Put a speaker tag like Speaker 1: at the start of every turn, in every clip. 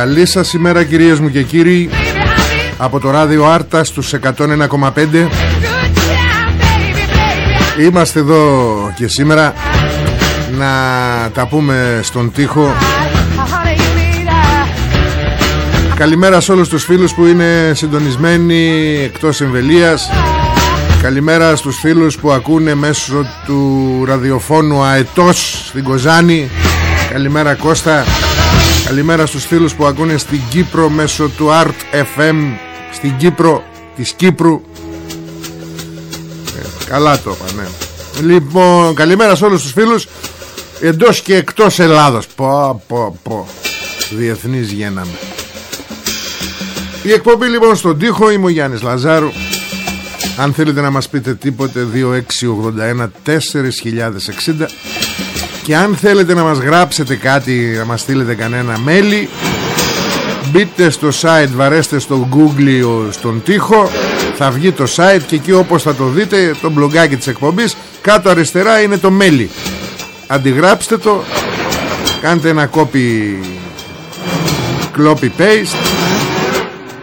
Speaker 1: Καλή σας ημέρα κυρίες μου και κύριοι.
Speaker 2: Baby, I need
Speaker 1: Από το ράδιο Άρτα στους 101,5
Speaker 2: good time, baby, baby.
Speaker 1: Είμαστε εδώ και σήμερα Να τα πούμε στον τοίχο.
Speaker 2: Honey, you need a
Speaker 1: Καλημέρα σε όλους τους φίλους που είναι συντονισμένοι εκτός εμβελίας. Καλημέρα στους φίλους που ακούνε μέσω του ραδιοφώνου Αετός στην Κοζάνη. Καλημέρα Κώστα Καλημέρα στους φίλους που ακούνε στην Κύπρο μέσω του Art FM Στην Κύπρο της Κύπρου. Ε, Καλά το είπα ναι. Λοιπόν καλημέρα σε όλους τους φίλους Εντός και εκτός Ελλάδος. Πω πω πω. Διεθνής γίναμε η εκπομπή λοιπόν στον τοίχο είμαι ο Γιάννης Λαζάρου. Αν θέλετε να μας πείτε τίποτε 2681 4060 Και αν θέλετε να μας γράψετε κάτι Να μας στείλετε κανένα μέλι Μπείτε στο site Βαρέστε στο google στον τοίχο. Θα βγει το site Και εκεί όπως θα το δείτε Το μπλογκάκι της εκπομπής Κάτω αριστερά είναι το μέλι. Αντιγράψτε το Κάντε ένα copy Copy paste.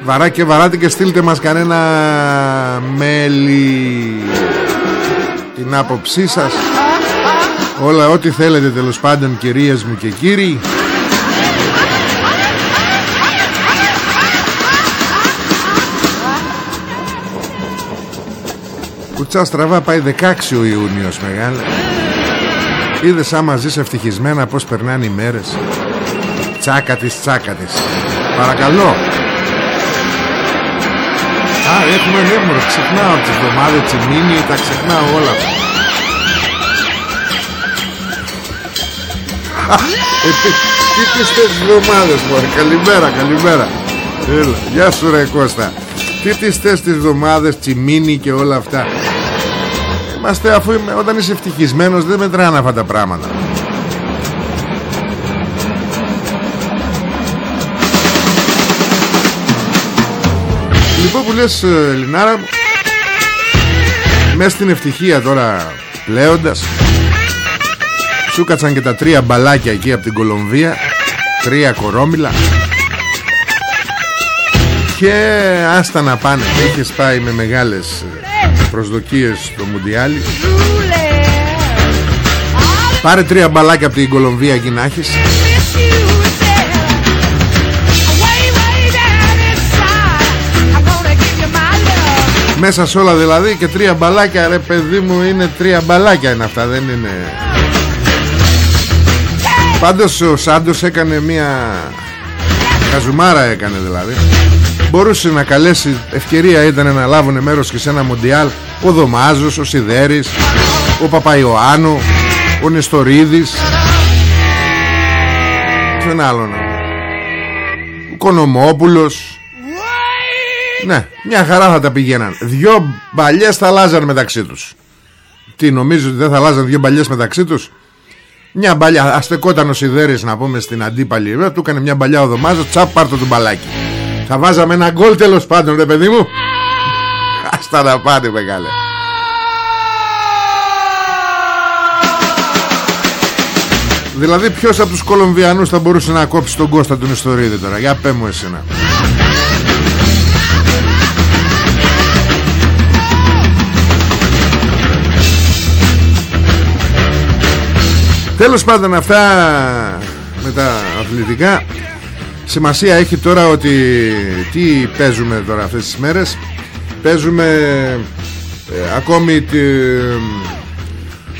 Speaker 1: Βαρά και βαράτε και στείλτε μας κανένα μέλι. Την άποψή σας Όλα ό,τι θέλετε τέλος πάντων κυρίες μου και κύριοι. Κουτσά στραβά πάει 16 ο Ιούνιος μεγάλε. Είδες άμα ζεις ευτυχισμένα πως περνάνε οι μέρες. Τσάκα της τσάκα της. Παρακαλώ. Α, έχουμε νέμορο, ξεχνάω τις εβδομάδες τσιμίνι, τα ξεχνάω όλα αυτά. Τι, τι τις τες εβδομάδες μωρέ, καλημέρα, καλημέρα. Έλα, γεια σου ρε Κώστα. Τι τις τες τις εβδομάδες, τσιμίνι και όλα αυτά. Είμαστε αφού είμαι, όταν είσαι ευτυχισμένος δεν μετράνε αυτά τα πράγματα. Λοιπόν που λες ε, Λινάρα Μες στην ευτυχία τώρα Λέοντας Σου κάτσαν και τα τρία μπαλάκια εκεί από την Κολομβία. Τρία κορόμιλα. Και άστα να πάνε. Είχες πάει με μεγάλες ε, προσδοκίες στο Μουντιάλι Πάρε τρία μπαλάκια από την Κολομβία εκεί να έχεις. Μέσα σε όλα δηλαδή και τρία μπαλάκια ρε παιδί μου είναι τρία μπαλάκια είναι αυτά δεν είναι Πάντως ο Σάντος έκανε μια Καζουμάρα έκανε δηλαδή. Μπορούσε να καλέσει Ευκαιρία ήταν να λάβουν μέρος και σε ένα μοντιάλ Ο Δωμάζος, ο Σιδέρης Ο Παπαϊωάννου Ο Νεστορίδης. Ποιον άλλον Ο Κονομόπουλος. Ναι, μια χαρά θα τα πηγαίναν. Δυο μπαλιές θα αλλάζαν μεταξύ τους. Τι νομίζω ότι δεν θα αλλάζαν δυο μπαλιές μεταξύ τους; Μια μπαλιά, αστεκόταν ο Σιδέρης να πούμε στην αντίπαλη. Βέβαια του έκανε μια μπαλιά ο Δωμάζος Τσαπ πάρτο του μπαλάκι. Θα βάζαμε ένα γκολ τέλος πάντων ρε παιδί μου. Άστα να πάτε μεγάλε. Δηλαδή ποιος από τους Κολομβιανούς θα μπορούσε να κόψει τον Κώστα του Νεστορίδη τώρα; Για πέ μου εσένα Τέλος πάντων αυτά με τα αθλητικά. Σημασία έχει τώρα ότι Τι παίζουμε τώρα αυτές τις μέρες. Παίζουμε ε, Ακόμη τη,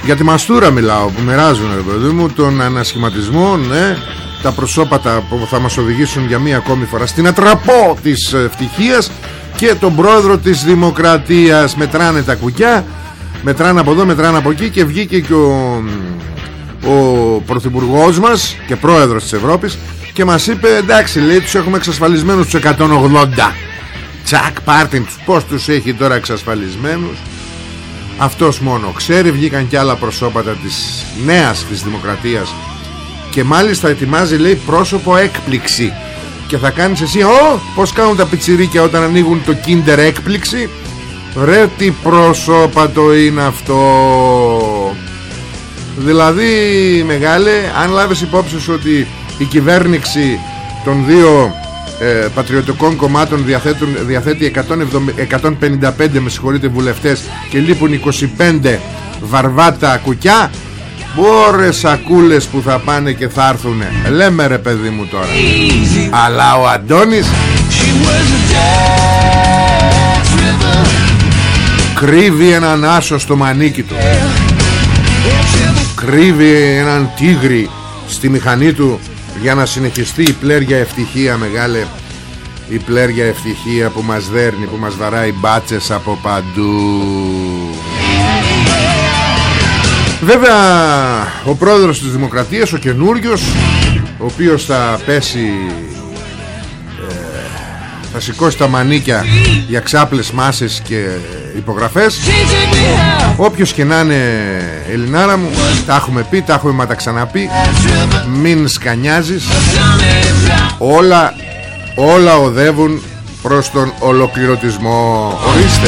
Speaker 1: Για τη μαστούρα μιλάω Που μοιράζουν ρε παιδί μου Τον ανασχηματισμό ναι, Τα προσώπατα που θα μας οδηγήσουν Για μία ακόμη φορά Στην ατραπό της ευτυχίας Και τον πρόεδρο της δημοκρατίας. Μετράνε τα κουκιά Μετράνε από εδώ, μετράνε από εκεί Και βγήκε και ο ο Πρωθυπουργός μας και πρόεδρος της Ευρώπης και μας είπε εντάξει λέει τους έχουμε εξασφαλισμένους τους 180 τσακ πάρτιν τους. Πως τους έχει τώρα εξασφαλισμένους; Αυτός μόνο ξέρει. Βγήκαν και άλλα προσώπατα της νέας της δημοκρατίας. Και μάλιστα ετοιμάζει λέει πρόσωπο έκπληξη. Και θα κάνεις εσύ Ω πως κάνουν τα πιτσιρίκια όταν ανοίγουν το κίντερ έκπληξη; Ρε τι πρόσωπατο είναι αυτό Δηλαδή μεγάλε Αν λάβεις υπόψη σου ότι Η κυβέρνηση των δύο ε, Πατριωτικών κομμάτων διαθέτουν, Διαθέτει 155 Με συγχωρείτε βουλευτές Και λείπουν 25 βαρβάτα κουκιά Μπόρες σακούλες που θα πάνε και θα έρθουν Λέμε ρε παιδί μου τώρα. Αλλά ο Αντώνης Κρύβει έναν άσο στο μανίκι του κρύβει έναν τίγρη στη μηχανή του για να συνεχιστεί η πλέρια ευτυχία μεγάλε. Η πλέρια ευτυχία που μας δέρνει που μας βαράει μπάτσες από παντού. Βέβαια ο πρόεδρος της Δημοκρατίας ο καινούριος ο οποίος θα πέσει ε, θα σηκώσει τα μανίκια για ξάπλες μάσες και υπογραφές. Όποιος και να είναι Ελληνάρα μου Τα έχουμε πει, τα έχουμε μα τα ξαναπεί. Μην σκανιάζεις. Όλα Όλα οδεύουν προς τον ολοκληρωτισμό. Ορίστε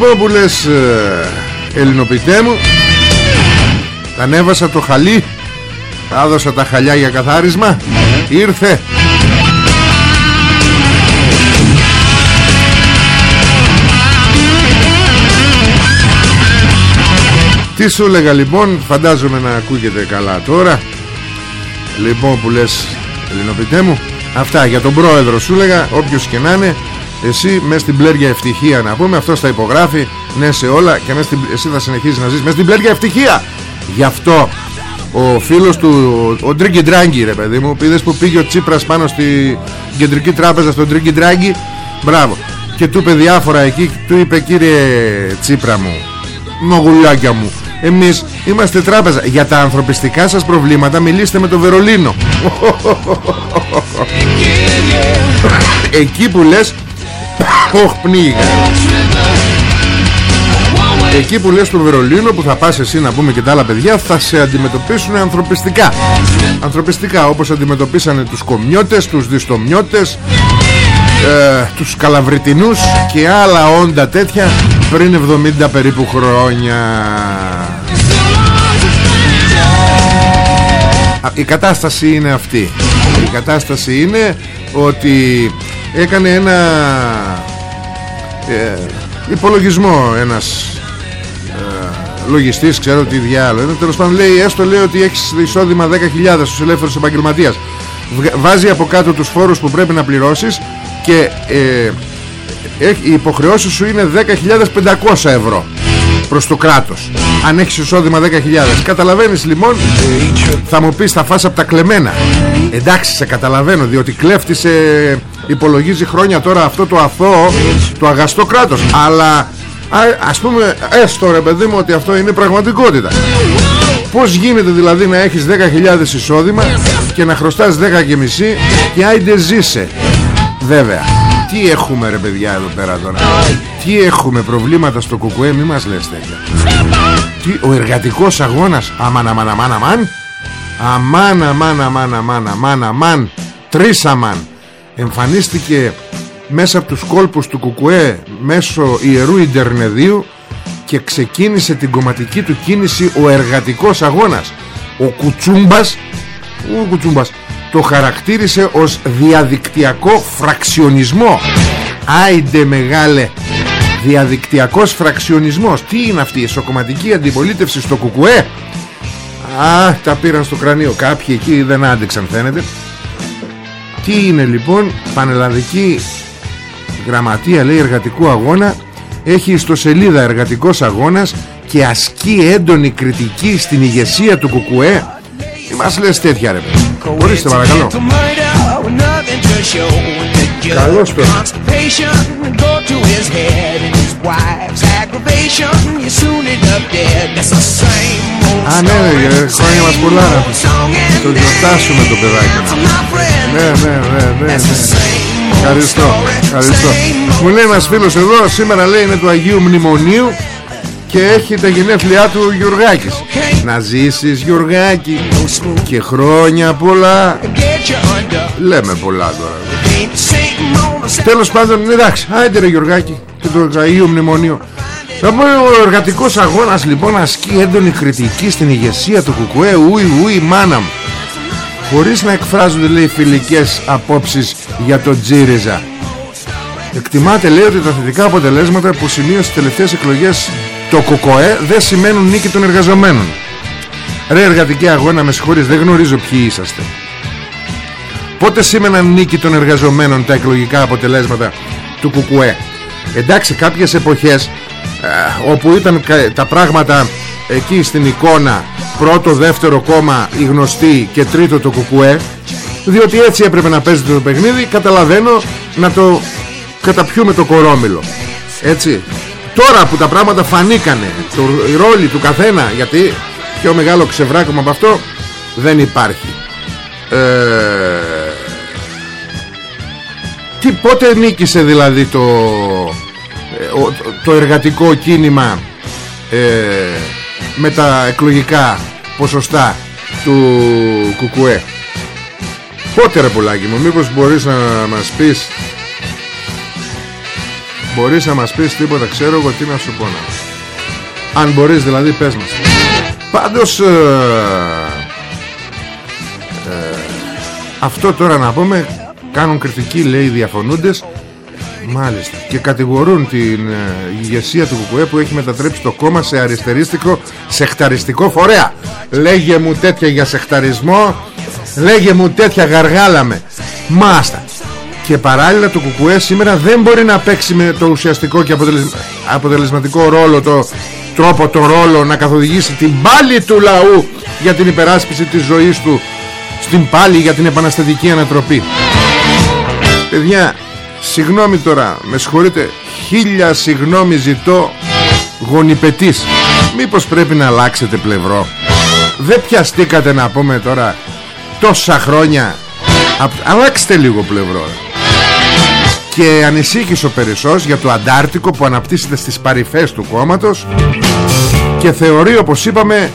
Speaker 1: Λοιπόν που λες ε, Ελληνοποιητέ μου Τα ανέβασα το χαλί Άδωσα τα χαλιά για καθάρισμα Ήρθε. Τι σου έλεγα λοιπόν Φαντάζομαι να ακούγεται καλά τώρα. Λοιπόν που λες Ελληνοποιητέ μου Αυτά για τον πρόεδρο σου έλεγα Όποιος και να είναι εσύ μέσα στην πλέρια ευτυχία να πούμε Αυτός θα υπογράφει ναι σε όλα Και στην, εσύ θα συνεχίσεις να ζεις μέσα στην πλέρια ευτυχία. Γι' αυτό ο φίλος του Ο Ντρίγκι Ντράγκη ρε παιδί μου Πήδες που πήγε ο Τσίπρας πάνω στη Κεντρική τράπεζα στον Ντρίγκι Ντράγκη. Μπράβο. Και του είπε διάφορα εκεί Του είπε κύριε Τσίπρα μου Μογουλάκια μου Εμείς είμαστε τράπεζα. Για τα ανθρωπιστικά σας προβλήματα Μιλήστε με το Βερολίνο Εκεί που λες Οχ πνίγα Εκεί που λες στο Βερολίνο που θα πας εσύ να πούμε και τα άλλα παιδιά Θα σε αντιμετωπίσουν ανθρωπιστικά. Ανθρωπιστικά όπως αντιμετωπίσανε τους κομιώτες Τους διστομιώτες ε, Τους καλαβριτινούς Και άλλα όντα τέτοια Πριν 70 περίπου χρόνια. Η κατάσταση είναι αυτή. Η κατάσταση είναι Ότι έκανε ένα ε, υπολογισμό ένας ε, λογιστής ξέρω τι διάλογο είναι. Τέλος πάντων λέει έστω λέει ότι έχεις εισόδημα 10.000 στους ελεύθερους επαγγελματίας. Βγα- βάζει από κάτω τους φόρους που πρέπει να πληρώσεις και ε, έχει- οι υποχρεώσεις σου είναι 10.500 ευρώ προς το κράτος. Αν έχεις εισόδημα 10.000 καταλαβαίνεις λοιπόν θα μου πεις θα φας από τα κλεμμένα. Εντάξει σε καταλαβαίνω διότι κλέφτης ε, υπολογίζει χρόνια τώρα αυτό το αθώο το αγαστό κράτος. Αλλά α, ας πούμε έστω ρε παιδί μου ότι αυτό είναι πραγματικότητα. Πώς γίνεται δηλαδή να έχεις 10.000 εισόδημα και να χρωστάς 10 και μισή και άιντε ζήσε. Βέβαια Τι έχουμε ρε παιδιά εδώ πέρα τώρα; Τι έχουμε προβλήματα στο κουκουέ Μη μας λες τέτοια. Τι, Ο εργατικός αγώνας Αμάν αμάν αμάν αμάν. Αμάν αμάν αμάν αμάν αμάν αμάν. Τρεις αμάν. Εμφανίστηκε μέσα από τους κόλπους του κουκουέ Μέσω ιερού Ιντερνεδίου και ξεκίνησε την κομματική του κίνηση ο εργατικός αγώνας. Ο Κουτσούμπας ο Κουτσούμπας το χαρακτήρισε ως διαδικτυακό φραξιονισμό. Άιντε μεγάλε διαδικτυακός φραξιονισμός. Τι είναι αυτή η εσωκομματική αντιπολίτευση στο κουκουέ; Α τα πήραν στο κρανίο. Κάποιοι εκεί δεν άντεξαν φαίνεται. Τι είναι λοιπόν πανελλαδική γραμματεία λέει εργατικού αγώνα. Έχει ιστοσελίδα εργατικός αγώνας και ασκεί έντονη κριτική στην ηγεσία του Κουκουέ. Μη μας λες τέτοια ρε παιδί Ορίστε παρακαλώ Καλώς το. Α ναι ρε, χρόνια μας πολλά να πεις. Το γιορτάσουμε το παιδάκι μας. Ναι ναι ναι ναι, ναι. Ευχαριστώ, ευχαριστώ. Μου λέει ένας φίλος εδώ Σήμερα λέει είναι του Αγίου Μνημονίου Και έχει τα γενέθλιά του Γιουργάκης. Να ζήσεις Γιουργάκη Και χρόνια πολλά. Λέμε πολλά τώρα. Τέλος πάντων εντάξει Άιντε ρε Γιουργάκη Και το Αγίου Μνημονίου. Θα πω ο εργατικός αγώνας λοιπόν ασκεί έντονη κριτική στην ηγεσία του Κουκουέ Ουι ουι μάνα μου Χωρίς να εκφράζονται λέει φιλικές απόψεις για τον Τζίριζα. Εκτιμάται λέει ότι τα θετικά αποτελέσματα που σημείωσε στις τελευταίες εκλογές το ΚΟΚΟΕ δεν σημαίνουν νίκη των εργαζομένων. Ρε εργατική αγώνα με συγχωρείς δεν γνωρίζω ποιοι είσαστε. Πότε σήμαιναν νίκη των εργαζομένων τα εκλογικά αποτελέσματα του ΚΚΕ Εντάξει κάποιες εποχές ε, όπου ήταν κα- τα πράγματα εκεί στην εικόνα πρώτο, δεύτερο κόμμα οι γνωστοί και τρίτο το ΚΚΕ διότι έτσι έπρεπε να παίζεται το παιχνίδι καταλαβαίνω να το καταπιούμε το κορόμιλο. Έτσι τώρα που τα πράγματα φανήκανε το, οι ρόλοι του καθένα γιατί πιο μεγάλο ξεβράκωμα από αυτό δεν υπάρχει. Ε, τι πότε νίκησε δηλαδή το, ε, ο- το εργατικό κίνημα ε, με τα εκλογικά ποσοστά του Κουκουέ; Πότε ρε πουλάκι μου μήπως μπορείς να μας πεις μπορείς να μας πεις τίποτα ξέρω εγώ τι να σου πω να αν μπορείς δηλαδή πες μας. Πάντως ε, ε, αυτό τώρα να πούμε κάνουν κριτική λέει οι διαφωνούντες. Μάλιστα. Και κατηγορούν την ε, ηγεσία του ΚΚΕ που έχει μετατρέψει το κόμμα σε αριστερίστικο σεχταριστικό φορέα. Λέγε μου τέτοια για σεχταρισμό Λέγε μου τέτοια γαργάλα με. Μάστα Και παράλληλα το ΚΚΕ σήμερα δεν μπορεί να παίξει με το ουσιαστικό και αποτελεσμα- αποτελεσματικό ρόλο Το τρόπο το ρόλο να καθοδηγήσει την πάλη του λαού Για την υπεράσπιση της ζωής του Στην πάλη για την επαναστατική ανατροπή. Παιδιά Συγγνώμη τώρα Με συγχωρείτε Χίλια συγγνώμη ζητώ Γονιπετής. Μήπως πρέπει να αλλάξετε πλευρό; Δεν πιαστήκατε να πούμε τώρα Τόσα χρόνια. Απ- Αλλάξτε λίγο πλευρό Και ανησύχησε ο Περισσός Για το Αντάρτικο που αναπτύσσεται στις παρυφές του κόμματος Και θεωρεί όπως είπαμε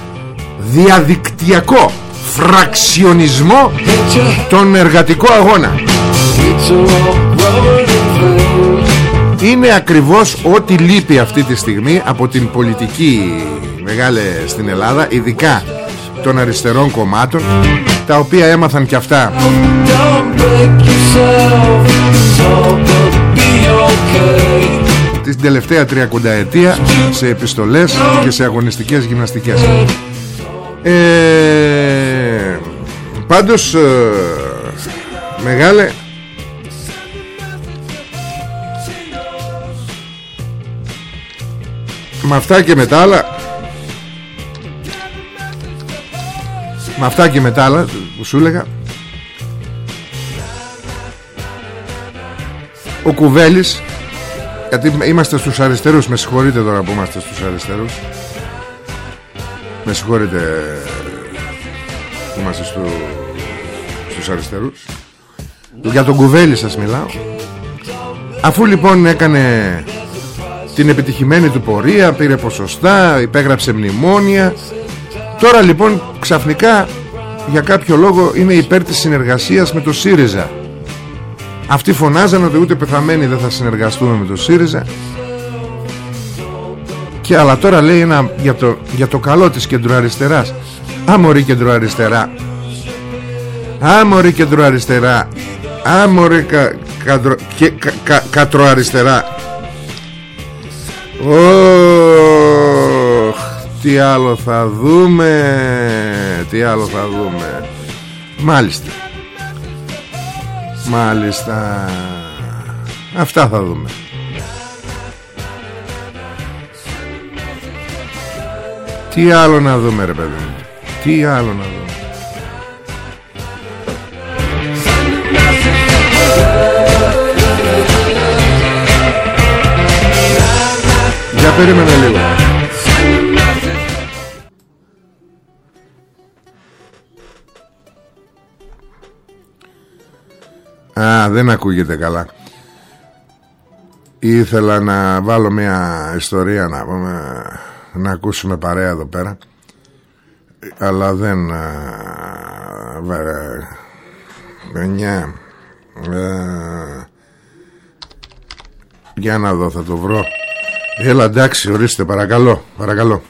Speaker 1: Διαδικτυακό Φραξιονισμό Τον εργατικό αγώνα. Είναι ακριβώς ό,τι λείπει αυτή τη στιγμή από την πολιτική μεγάλη στην Ελλάδα ειδικά των αριστερών κομμάτων τα οποία έμαθαν και αυτά την τελευταία τριακονταετία σε επιστολές και σε αγωνιστικές γυμναστικές. Ε, πάντως ε, μεγάλε με αυτά και με τα άλλα με αυτά και με τα άλλα που σου έλεγα ο Κουβέλης γιατί είμαστε στους αριστερούς με συγχωρείτε τώρα που είμαστε στους αριστερούς. Με συγχωρείτε που είμαστε στο, στους αριστερούς. Για τον Κουβέλη σας μιλάω. Αφού λοιπόν έκανε την επιτυχημένη του πορεία πήρε ποσοστά, υπέγραψε μνημόνια τώρα λοιπόν ξαφνικά για κάποιο λόγο είναι υπέρ της συνεργασίας με το ΣΥΡΙΖΑ αυτοί φωνάζαν ότι ούτε πεθαμένοι δεν θα συνεργαστούμε με το ΣΥΡΙΖΑ. Και αλλά τώρα λέει ένα, για, το, για το καλό της κεντροαριστεράς Άμορη κεντροαριστερά Άμορη κεντροαριστερά Άμορη κα, κατρο, και, κα, κα, κατροαριστερά Ωχ, τι άλλο θα δούμε Τι άλλο θα δούμε. Μάλιστα Μάλιστα. Αυτά θα δούμε. Τι άλλο να δούμε ρε παιδί μου. Τι άλλο να δούμε. Για περίμενε λίγο Α, δεν ακούγεται καλά. Ήθελα να βάλω μια ιστορία να πούμε Να ακούσουμε παρέα εδώ πέρα. Αλλά δεν Βενιά Για να δω θα το βρω. Έλα εντάξει ορίστε παρακαλώ Παρακαλώ.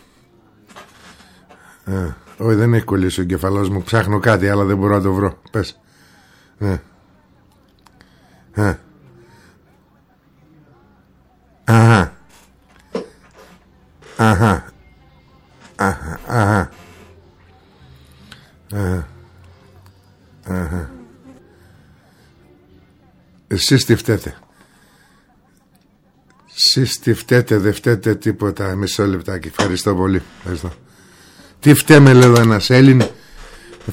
Speaker 1: Ε, Όχι δεν έχει κολλήσει ο εγκεφαλός μου. Ψάχνω κάτι αλλά δεν μπορώ να το βρω. Πες. Ε. Ε. Αχα. Αχα. Αχα. Αχα. Αχα. Εσείς τι φταίτε Εσείς τι φταίτε Δεν φταίτε τίποτα Μισό λεπτάκι Ευχαριστώ πολύ Ευχαριστώ. Τι φταίμε λέω ένας Έλλην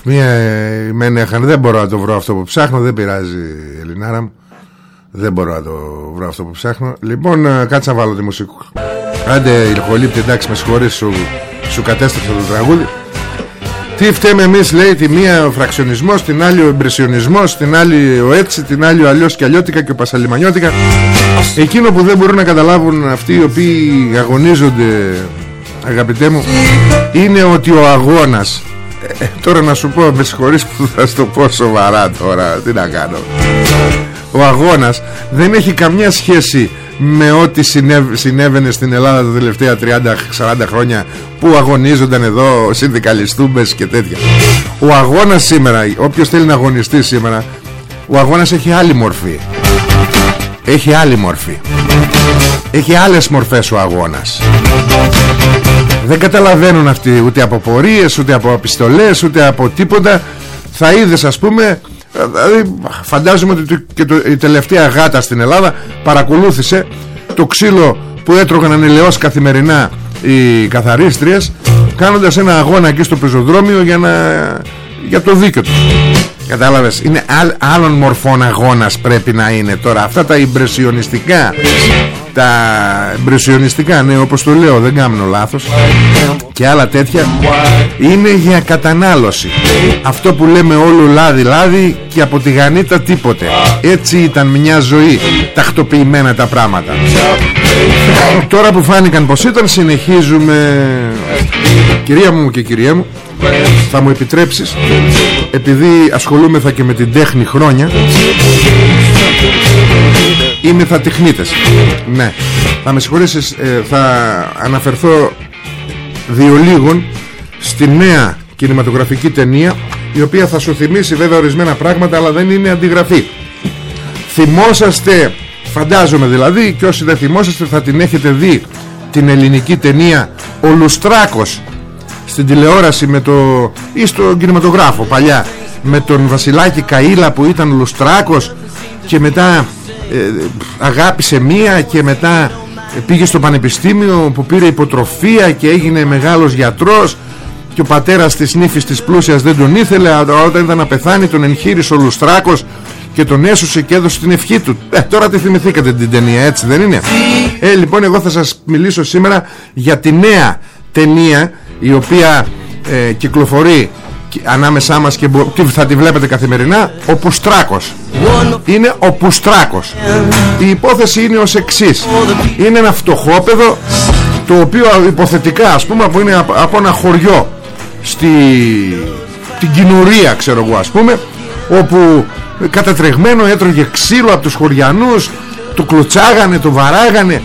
Speaker 1: Μία μένα Δεν μπορώ να το βρω αυτό που ψάχνω Δεν πειράζει Ελληνάρα μου δεν μπορώ να το βρω αυτό που ψάχνω. Λοιπόν ε, κάτσε να βάλω τη μουσική. Άντε ηχολήπτη εντάξει με συγχωρείς σου, σου κατέστρεψα το τραγούδι. Τι φταίμε εμείς λέει Τη μία ο φραξιονισμός Την άλλη ο εμπρεσιονισμός Την άλλη ο έτσι Την άλλη ο αλλιώς και αλλιώτικα και ο πασαλιμανιώτικα. Εκείνο που δεν μπορούν να καταλάβουν Αυτοί οι οποίοι αγωνίζονται Αγαπητέ μου Είναι ότι ο αγώνας. Ε, Τώρα να σου πω με συγχωρείς που θα σου το πω σοβαρά τώρα Τι να κάνω ο αγώνας δεν έχει καμιά σχέση με ό,τι συνέβαινε στην Ελλάδα τα τελευταία 30-40 χρόνια που αγωνίζονταν εδώ συνδικαλιστούμπες και τέτοια. Ο αγώνας σήμερα όποιος θέλει να αγωνιστεί σήμερα ο αγώνας έχει άλλη μορφή. Έχει άλλη μορφή. Έχει άλλες μορφές ο αγώνας. Δεν καταλαβαίνουν αυτοί ούτε από πορείες ούτε από επιστολές ούτε από τίποτα. Θα είδες ας πούμε Δηλαδή φαντάζομαι ότι και το, η τελευταία γάτα στην Ελλάδα παρακολούθησε το ξύλο που έτρωγαν ανηλαιώς καθημερινά οι καθαρίστριες κάνοντας ένα αγώνα εκεί στο πεζοδρόμιο για, να, για το δίκαιο τους. Κατάλαβες, είναι άλλων μορφών αγώνας πρέπει να είναι τώρα. Αυτά τα ιμπρεσιονιστικά, τα ιμπρεσιονιστικά, ναι όπως το λέω δεν κάνω λάθος και άλλα τέτοια είναι για κατανάλωση. Αυτό που λέμε όλο λάδι λάδι και από τη γανίτα τίποτε. Έτσι ήταν μια ζωή τακτοποιημένα τα πράγματα. Τώρα που φάνηκαν πως ήταν συνεχίζουμε Κυρία μου και κυρία μου Θα μου επιτρέψεις Επειδή ασχολούμεθα και με την τέχνη χρόνια Είμαι θα τεχνίτες Ναι. Θα με συγχωρήσεις ε, Θα αναφερθώ Διολίγων Στη νέα κινηματογραφική ταινία Η οποία θα σου θυμίσει βέβαια ορισμένα πράγματα Αλλά δεν είναι αντιγραφή. Θυμόσαστε φαντάζομαι δηλαδή και όσοι δεν θυμόσαστε θα την έχετε δει την ελληνική ταινία «Ο Λουστράκος» στην τηλεόραση με το... ή στο κινηματογράφο παλιά με τον Βασιλάκη Καΐλα που ήταν Λουστράκος και μετά ε, αγάπησε μία και μετά πήγε στο πανεπιστήμιο που πήρε υποτροφία και έγινε μεγάλος γιατρός και ο πατέρας της νύφης της πλούσιας δεν τον ήθελε όταν ήταν να πεθάνει τον εγχείρησε ο Λουστράκος και τον έσωσε και έδωσε την ευχή του. Ε, τώρα τη θυμηθήκατε την ταινία έτσι δεν είναι; Ε, λοιπόν εγώ θα σας μιλήσω σήμερα για τη νέα ταινία η οποία ε, κυκλοφορεί ανάμεσά μας και θα τη βλέπετε καθημερινά ο Πουστράκος. Είναι ο Πουστράκος. Η υπόθεση είναι ως εξής. Είναι ένα φτωχόπεδο το οποίο υποθετικά ας πούμε που είναι από ένα χωριό στη την κοινουρία ξέρω εγώ ας πούμε όπου κατατρεγμένο έτρωγε ξύλο από τους χωριανούς το κλωτσάγανε, το βαράγανε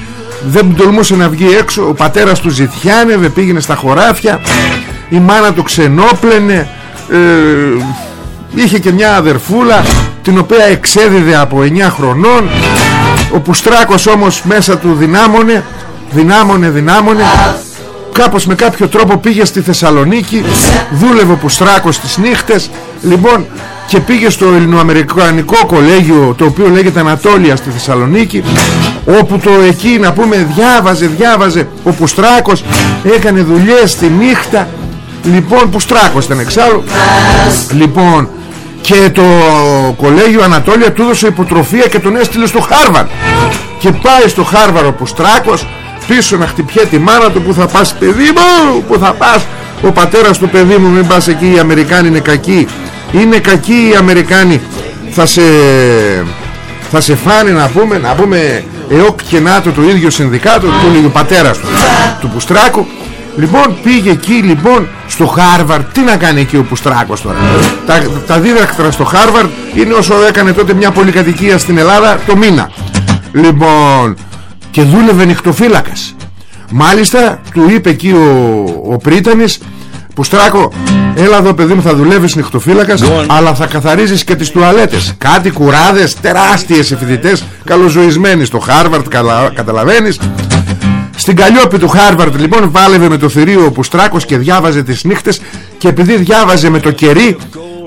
Speaker 1: δεν τολμούσε να βγει έξω ο πατέρας του ζητιάνευε πήγαινε στα χωράφια η μάνα του ξενόπλαινε ε, είχε και μια αδερφούλα την οποία εξέδιδε από 9 χρονών. Ο Πουστράκος όμως μέσα του δυνάμωνε δυνάμωνε δυνάμωνε. Κάπως με κάποιο τρόπο πήγε στη Θεσσαλονίκη δούλευε ο Πουστράκος τις νύχτες. Λοιπόν και πήγε στο ελληνοαμερικανικό κολέγιο το οποίο λέγεται Ανατόλια στη Θεσσαλονίκη όπου το εκεί να πούμε διάβαζε διάβαζε. Ο Πουστράκος έκανε δουλειές τη νύχτα λοιπόν Πουστράκος ήταν εξάλλου. Λοιπόν και το κολέγιο Ανατόλια του έδωσε υποτροφία και τον έστειλε στο Χάρβαρ. Και πάει στο Χάρβαρ ο Πουστράκος πίσω να χτυπιέ τη μάνα του που θα πας παιδί μου που θα πας; Ο πατέρας του παιδί μου μην πας εκεί οι Αμερικάνοι είναι κακοί είναι κακοί οι Αμερικάνοι θα σε θα σε φάνε να πούμε να πούμε ΕΟΚ και ΝΑΤΟ το ίδιο συνδικάτο του λέει ο πατέρας του του Πουστράκου λοιπόν πήγε εκεί λοιπόν στο Χάρβαρ τι να κάνει εκεί ο Πουστράκος τώρα; Τα, τα δίδακτρα στο Χάρβαρ είναι όσο έκανε τότε μια πολυκατοικία στην Ελλάδα το μήνα. Λοιπόν και δούλευε νυχτοφύλακας. Μάλιστα του είπε εκεί ο, ο Πρίτανης Πουστράκο έλα εδώ παιδί μου θα δουλεύεις νυχτοφύλακας αλλά θα καθαρίζεις και τις τουαλέτες. Κάτι κουράδες τεράστιες οι φοιτητές καλοζωισμένοι στο Χάρβαρντ καταλαβαίνεις στην Καλλιόπη του Χάρβαρντ λοιπόν πάλευε με το θηρίο ο Πουστράκος και διάβαζε τις νύχτες και επειδή διάβαζε με το κερί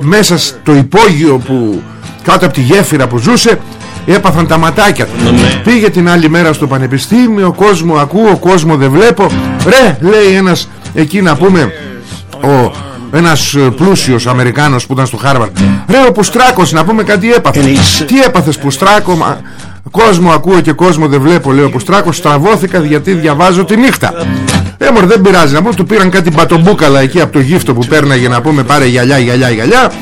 Speaker 1: μέσα στο υπόγειο που κάτω από τη γέφυρα που ζούσε έπαθαν τα ματάκια του. Πήγε την άλλη μέρα στο πανεπιστήμιο κόσμο ακούω, κόσμο δεν βλέπω. Ρε λέει ένας εκεί να πούμε ο, ένας πλούσιος Αμερικάνος που ήταν στο Χάρβαρντ. Ρε ο Πουστράκος να πούμε κάτι έπαθε. Τι έπαθες Πουστράκο μα... κόσμο ακούω και κόσμο δεν βλέπω λέει ο Πουστράκος στραβώθηκα γιατί διαβάζω τη νύχτα. Έμορ δεν πειράζει να πούμε του πήραν κάτι μπατομπούκαλα εκεί από το γύφτο που πέρναγε να πούμε πάρε γυαλιά γυαλιά γυαλιά.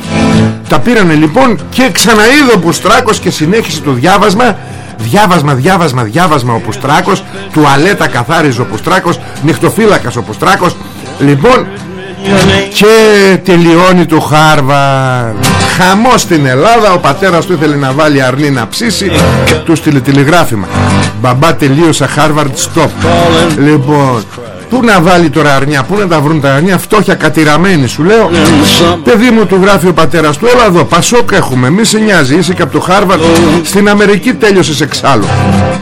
Speaker 1: Τα πήρανε λοιπόν και ξαναείδε ο Πουστράκος και συνέχισε το διάβασμα Διάβασμα, διάβασμα, διάβασμα ο Πουστράκος Τουαλέτα καθάριζε ο Πουστράκος Νυχτοφύλακας ο Πουστράκος Λοιπόν και τελειώνει το Χάρβαρντ Χαμό στην Ελλάδα. Ο πατέρας του ήθελε να βάλει αρνί να ψήσει Του 'στειλε τηλεγράφημα. Μπαμπά τελείωσα Χάρβαρντ stop. Λοιπόν Πού να βάλει τώρα αρνιά, πού να τα βρουν τα αρνιά Φτώχεια καταραμένη σου λέω. Παιδί μου του γράφει ο πατέρας του Έλα εδώ Πασόκ έχουμε μη σε νοιάζει Είσαι και από το Χάρβαρντ Στην Αμερική τέλειωσες εξάλλου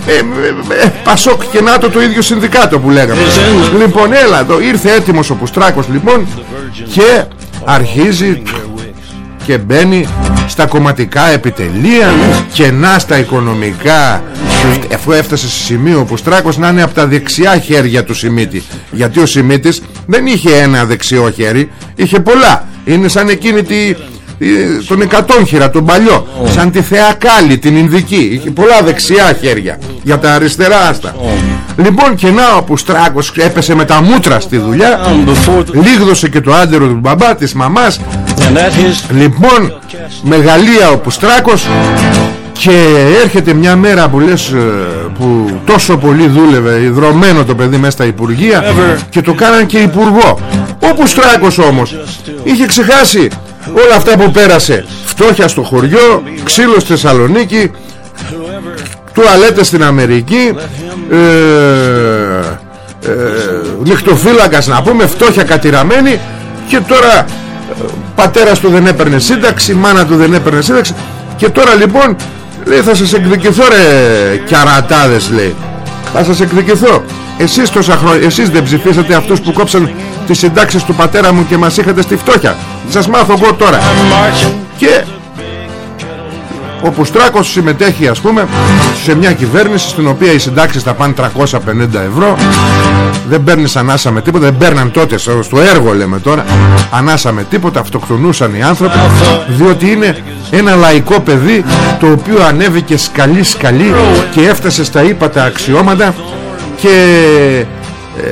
Speaker 1: ε, ε, ε, Πασόκ και ΝΑΤΟ το ίδιο συνδικάτο που λέγαμε. Λοιπόν έλα εδώ Ήρθε έτοιμος ο Πουστράκος λοιπόν Και αρχίζει και μπαίνει στα κομματικά επιτελεία και να στα οικονομικά. Αφού έφτασε σε σημείο που Στράκος να είναι από τα δεξιά χέρια του Σιμίτη. Γιατί ο Σιμίτης δεν είχε ένα δεξιό χέρι είχε πολλά. Είναι σαν εκείνη τη, τον εκατόνχυρα τον παλιό. Σαν τη Θεακάλη την Ινδική. Είχε πολλά δεξιά χέρια για τα αριστερά άστα. Λοιπόν και να ο Πουστράκος έπεσε με τα μούτρα στη δουλειά λίγδωσε και το άντερο του μπαμπά της μαμάς λοιπόν μεγαλεία ο Πουστράκος και έρχεται μια μέρα που λες ε, που τόσο πολύ δούλευε ιδρωμένο το παιδί μέσα στα Υπουργεία και το κάναν και Υπουργό. Ο Πουστράκος όμως είχε ξεχάσει όλα αυτά που πέρασε. Φτώχεια στο χωριό ξύλο στη Θεσσαλονίκη τουαλέτες στην Αμερική ε, ε, νυχτοφύλακας να πούμε φτώχεια κατηραμένη και τώρα ε, πατέρας του δεν έπαιρνε σύνταξη μάνα του δεν έπαιρνε σύνταξη. Και τώρα λοιπόν λέει θα σας εκδικηθώ ρε κιαρατάδες λέει. Θα σας εκδικηθώ. Εσείς τόσα χρόνια εσείς δεν ψηφίσατε αυτούς που κόψαν τις συντάξεις του πατέρα μου και μας είχατε στη φτώχεια. Σας μάθω εγώ τώρα. Και ο Πουστράκος συμμετέχει ας πούμε σε μια κυβέρνηση στην οποία οι συντάξεις θα πάνε 350 ευρώ. Δεν παίρνεις ανάσα με τίποτα δεν παίρναν τότε στο έργο λέμε τώρα ανάσα με τίποτα αυτοκτονούσαν οι άνθρωποι διότι είναι ένα λαϊκό παιδί το οποίο ανέβηκε σκαλί σκαλί και έφτασε στα ύπατα αξιώματα και ε,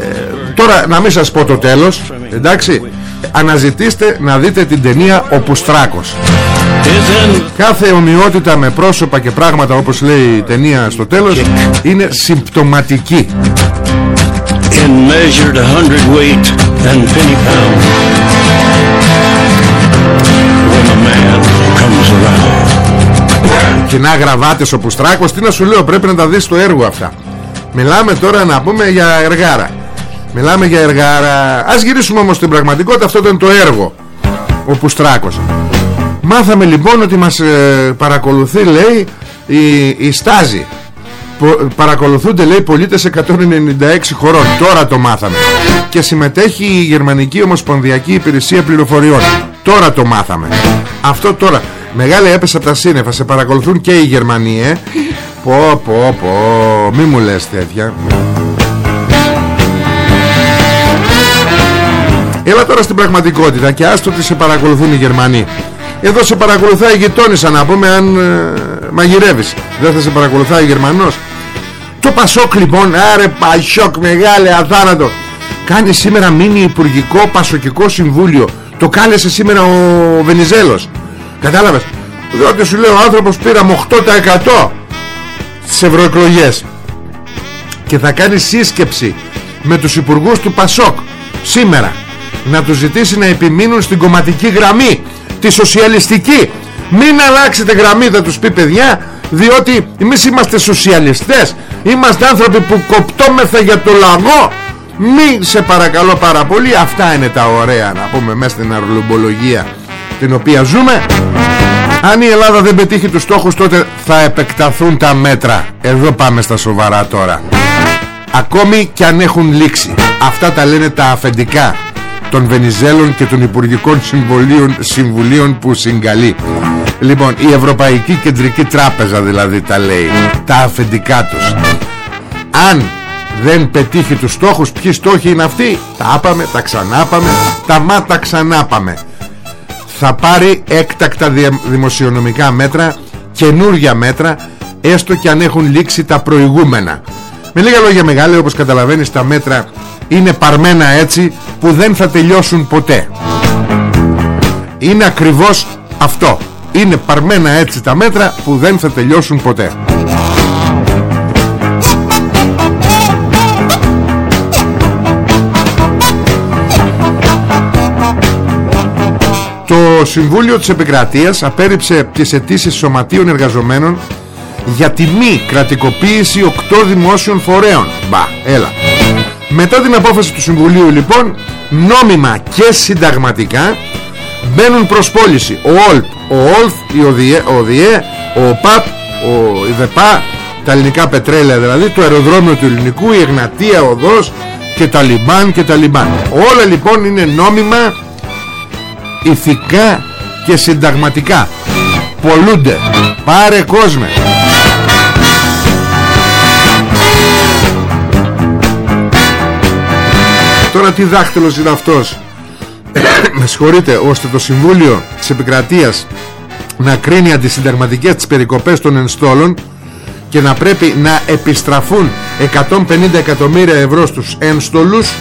Speaker 1: τώρα να μην σας πω το τέλος εντάξει αναζητήστε να δείτε την ταινία «Ο Πουστράκος» Κάθε ομοιότητα με πρόσωπα και πράγματα όπως λέει η ταινία στο τέλος είναι συμπτωματική. Κοινά γραβάτες ο Πουστράκος Τι να σου λέω πρέπει να τα δεις στο έργο αυτά. Μιλάμε τώρα να πούμε για εργάρα. Μιλάμε για εργάρα. Ας γυρίσουμε όμως στην πραγματικότητα Αυτό ήταν το έργο. Ο Πουστράκος Μάθαμε λοιπόν ότι μας ε, παρακολουθεί λέει η, η Στάζη. Παρακολουθούνται λέει πολίτες 196 χωρών. Τώρα το μάθαμε. Και συμμετέχει η Γερμανική Ομοσπονδιακή Υπηρεσία Πληροφοριών. Τώρα το μάθαμε. Αυτό τώρα Μεγάλη έπεσε από τα σύννεφα. Σε παρακολουθούν και οι Γερμανοί ε. Πω πω πω. Μη μου λες τέτοια. Έλα τώρα στην πραγματικότητα και άστο ότι σε παρακολουθούν οι Γερμανοί Εδώ σε παρακολουθάει η γειτόνισσα να πούμε αν ε, μαγειρεύεις. Δεν θα σε παρακολουθάει ο Γερμανός. Το Πασόκ λοιπόν, άρε Πασόκ μεγάλε αθάνατο. Κάνει σήμερα μήνυ υπουργικό Πασοκικό Συμβούλιο. Το κάλεσε σήμερα ο Βενιζέλος. Κατάλαβες; Διότι σου λέει ο άνθρωπος πήραμε 8% Στις ευρωεκλογές. Και θα κάνει σύσκεψη Με τους υπουργούς του Πασόκ Σήμερα. Να τους ζητήσει να επιμείνουν στην κομματική γραμμή τη σοσιαλιστική. Μην αλλάξετε γραμμή θα τους πει παιδιά διότι εμείς είμαστε σοσιαλιστές. Είμαστε άνθρωποι που κοπτόμεθα για το λαγό. Μη σε παρακαλώ πάρα πολύ αυτά είναι τα ωραία να πούμε μέσα στην αρλουμπολογία την οποία ζούμε. Αν η Ελλάδα δεν πετύχει τους στόχους τότε θα επεκταθούν τα μέτρα. Εδώ πάμε στα σοβαρά τώρα. Ακόμη και αν έχουν λήξει. Αυτά τα λένε τα αφεντικά των Βενιζέλων και των Υπουργικών Συμβουλίων, Συμβουλίων που συγκαλεί. Λοιπόν η Ευρωπαϊκή Κεντρική Τράπεζα δηλαδή τα λέει Τα αφεντικά τους. Αν δεν πετύχει τους στόχους Ποιοι στόχοι είναι αυτοί; Τα άπαμε, τα ξανάπαμε Τα μα τα ξανάπαμε. Θα πάρει έκτακτα δημοσιονομικά μέτρα Καινούργια μέτρα Έστω και αν έχουν λήξει τα προηγούμενα. Με λίγα λόγια μεγάλη όπως καταλαβαίνεις τα μέτρα είναι παρμένα έτσι που δεν θα τελειώσουν ποτέ είναι ακριβώς αυτό είναι παρμένα έτσι τα μέτρα που δεν θα τελειώσουν ποτέ Το Συμβούλιο της Επικρατείας απέρριψε τις αιτήσεις σωματείων εργαζομένων για τη μη κρατικοποίηση οκτώ δημόσιων φορέων. Μπα, έλα. Μετά την απόφαση του Συμβουλίου λοιπόν νόμιμα και συνταγματικά μπαίνουν προς πώληση ο ΟΛΠ, ο ΟΛΦ, η ΟΔΙΕ, ο, ΟΔΙΕ, ο ΟΠΑΠ, ο ΙΔΕΠΑ, τα ελληνικά πετρέλαια δηλαδή, το αεροδρόμιο του ελληνικού, η Εγνατία Οδός και τα Λιμπάν και τα Λιμπάν. Όλα λοιπόν είναι νόμιμα, ηθικά και συνταγματικά. Πολλούνται. Πάρε κόσμε. Τώρα τι δάχτυλος είναι αυτός. Με συγχωρείτε Ώστε το Συμβούλιο της Επικρατείας Να κρίνει αντισυνταγματικές τις περικοπές των ενστόλων Και να πρέπει να επιστραφούν 150 εκατομμύρια ευρώ στους ένστολους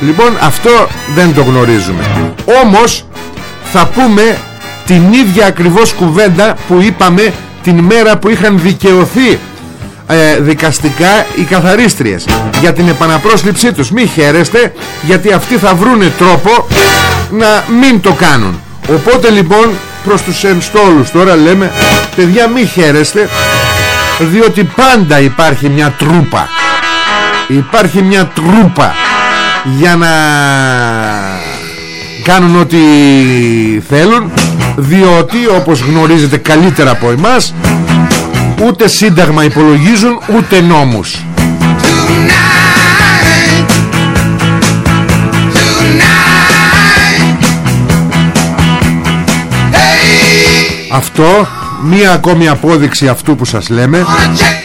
Speaker 1: Λοιπόν αυτό δεν το γνωρίζουμε. Όμως θα πούμε την ίδια ακριβώς κουβέντα που είπαμε την μέρα που είχαν δικαιωθεί ε, δικαστικά οι καθαρίστριες για την επαναπρόσληψή τους. Μη χαίρεστε γιατί αυτοί θα βρούνε τρόπο να μην το κάνουν. Οπότε λοιπόν προς τους ενστόλους τώρα λέμε παιδιά μη χαίρεστε διότι πάντα υπάρχει μια τρούπα. Υπάρχει μια τρούπα για να κάνουν ό,τι θέλουν διότι όπως γνωρίζετε καλύτερα από εμάς ούτε σύνταγμα υπολογίζουν ούτε νόμους. Αυτό, μία ακόμη απόδειξη αυτού που σας λέμε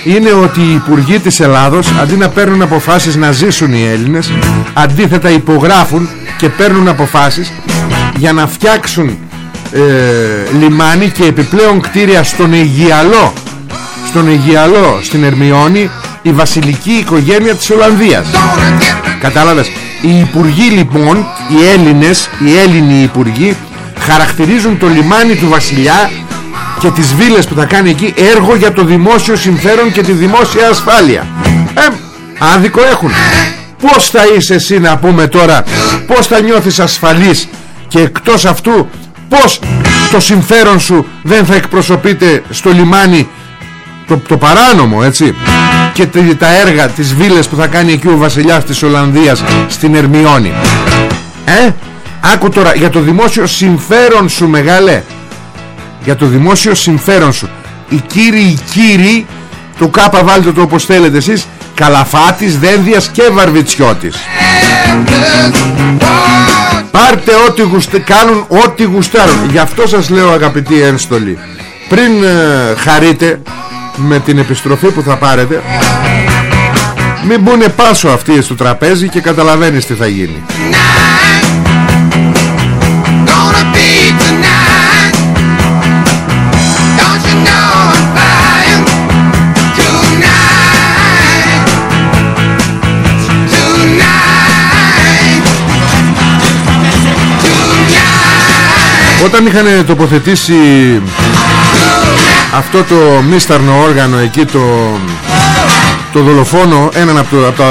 Speaker 1: είναι ότι οι υπουργοί της Ελλάδος αντί να παίρνουν αποφάσεις να ζήσουν οι Έλληνες αντίθετα υπογράφουν και παίρνουν αποφάσεις για να φτιάξουν ε, λιμάνι και επιπλέον κτίρια στον Αιγιαλό στον Αιγιαλό στην Ερμιόνη η βασιλική οικογένεια της Ολλανδίας. Κατάλαβες οι υπουργοί λοιπόν οι Έλληνες οι Έλληνοι υπουργοί χαρακτηρίζουν το λιμάνι του βασιλιά και τις βίλες που θα κάνει εκεί έργο για το δημόσιο συμφέρον και τη δημόσια ασφάλεια. Ε, άδικο έχουν. Πως θα είσαι εσύ να πούμε τώρα πως θα νιώθεις ασφαλής και εκτός αυτού πως το συμφέρον σου δεν θα εκπροσωπείται στο λιμάνι το, το παράνομο έτσι. Και τα έργα τις βίλες που θα κάνει εκεί ο βασιλιάς της Ολλανδίας στην Ερμιόνη. Ε άκου τώρα για το δημόσιο συμφέρον σου μεγάλε. Για το δημόσιο συμφέρον σου. Οι κύριοι οι κύριοι το κάπα βάλτε το όπως θέλετε εσείς Καλαφάτης, Δένδιας και Βαρβιτσιώτης. Πάρτε ό,τι γουστε, κάνουν ό,τι γουστάρουν. Γι' αυτό σας λέω αγαπητοί ένστολοι Πριν ε, χαρείτε με την επιστροφή που θα πάρετε. Μην μπουνε πάσο αυτοί στο τραπέζι και καταλαβαίνεις τι θα γίνει. Όταν είχαν τοποθετήσει αυτό το μίσταρνο όργανο εκεί το, το δολοφόνο έναν από, το, από, τα,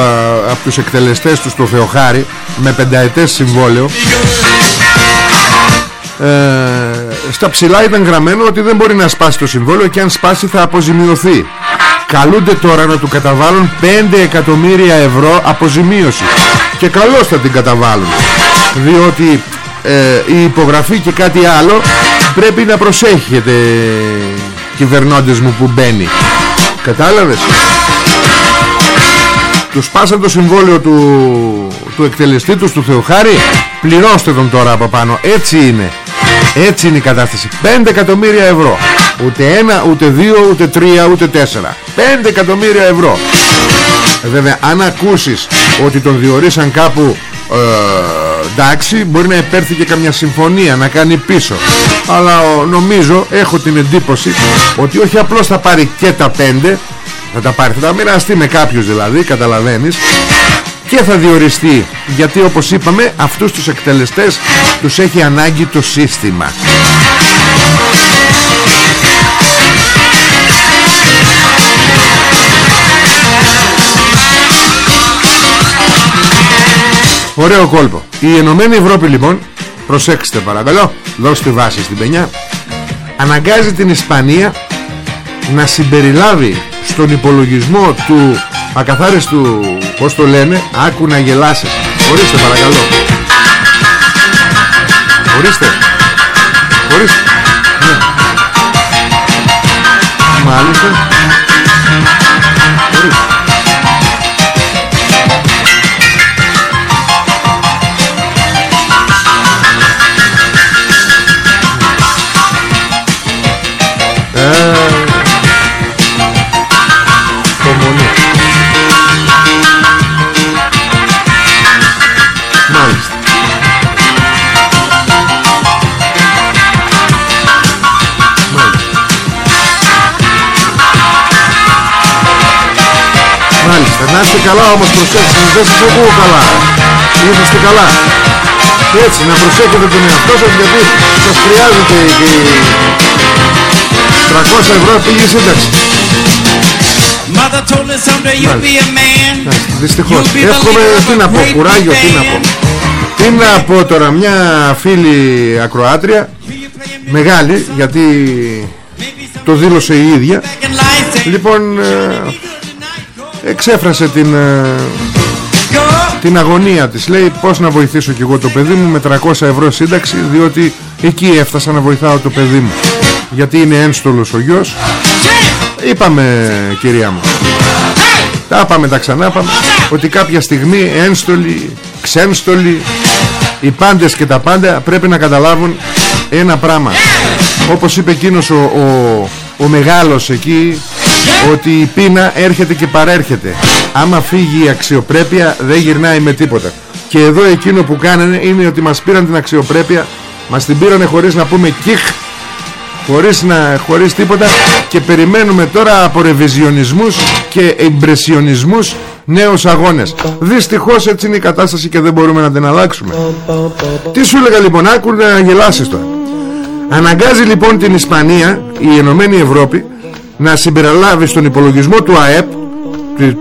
Speaker 1: από τους εκτελεστές τους στο Θεοχάρη με πενταετές συμβόλαιο ε, στα ψηλά ήταν γραμμένο ότι δεν μπορεί να σπάσει το συμβόλαιο και αν σπάσει θα αποζημιωθεί. Καλούνται τώρα να του καταβάλουν 5 εκατομμύρια ευρώ αποζημίωση. Και καλώς θα την καταβάλουν διότι ε, η υπογραφή και κάτι άλλο πρέπει να προσέχετε κυβερνώντες μου που μπαίνει. Κατάλαβες; Τους σπάσαν το συμβόλαιο του, του εκτελεστή τους του Θεοχάρη; Πληρώστε τον τώρα από πάνω. Έτσι είναι. Έτσι είναι η κατάσταση. 5 εκατομμύρια ευρώ. Ούτε ένα ούτε δύο ούτε τρία ούτε τέσσερα. 5 εκατομμύρια ευρώ. Ε, βέβαια αν ακούσεις ότι τον διορίσαν κάπου ε, εντάξει μπορεί να υπέρθει και καμιά συμφωνία να κάνει πίσω αλλά νομίζω έχω την εντύπωση ότι όχι απλώς θα πάρει και τα πέντε θα τα πάρει, θα τα μοιραστεί με κάποιους δηλαδή καταλαβαίνεις και θα διοριστεί γιατί όπως είπαμε αυτούς τους εκτελεστές τους έχει ανάγκη το σύστημα. Ωραίο κόλπο. Η Ενωμένη Ευρώπη λοιπόν Προσέξτε παρακαλώ Δώστε βάση στην πενιά Αναγκάζει την Ισπανία Να συμπεριλάβει στον υπολογισμό του ακαθάριστου Πώς το λένε Άκου να γελάσεις. Ορίστε παρακαλώ. Ορίστε. Ορίστε. Ναι. Μάλιστα Να είστε καλά όμως προσέξτε Δεν σας ακούω καλά. Είσαστε καλά. Έτσι να προσέχετε τον εαυτό σας Γιατί σας χρειάζεται η 300 ευρώ πήγε σύνταξη. Δυστυχώς. Εύχομαι τι να πω Κουράγιο τι να πω. Τι να πω τώρα Μια φίλη ακροάτρια Μεγάλη γιατί Το δήλωσε η ίδια. Λοιπόν ε, εξέφρασε την, ε, την αγωνία της. Λέει πως να βοηθήσω κι εγώ το παιδί μου με 300 ευρώ σύνταξη διότι εκεί έφτασα να βοηθάω το παιδί μου. Γιατί είναι ένστολος ο γιος. Είπαμε κυρία μου. Τα πάμε τα ξανά πάμε. Ότι κάποια στιγμή ένστολοι, ξένστολοι οι πάντες και τα πάντα πρέπει να καταλάβουν ένα πράγμα. Όπως είπε εκείνος ο, ο, ο μεγάλος εκεί ότι η πείνα έρχεται και παρέρχεται. Άμα φύγει η αξιοπρέπεια δεν γυρνάει με τίποτα. Και εδώ εκείνο που κάνανε είναι ότι μας πήραν την αξιοπρέπεια μας την πήρανε χωρίς να πούμε κιχ χωρίς, να, χωρίς τίποτα. Και περιμένουμε τώρα από ρεβιζιονισμούς και εμπρεσιονισμούς νέους αγώνες. Δυστυχώς έτσι είναι η κατάσταση και δεν μπορούμε να την αλλάξουμε. Τι σου έλεγα λοιπόν άκου να γελάσεις τώρα. Αναγκάζει λοιπόν την Ισπανία η Ενωμένη Ευρώπη να συμπεριλάβει στον υπολογισμό του ΑΕΠ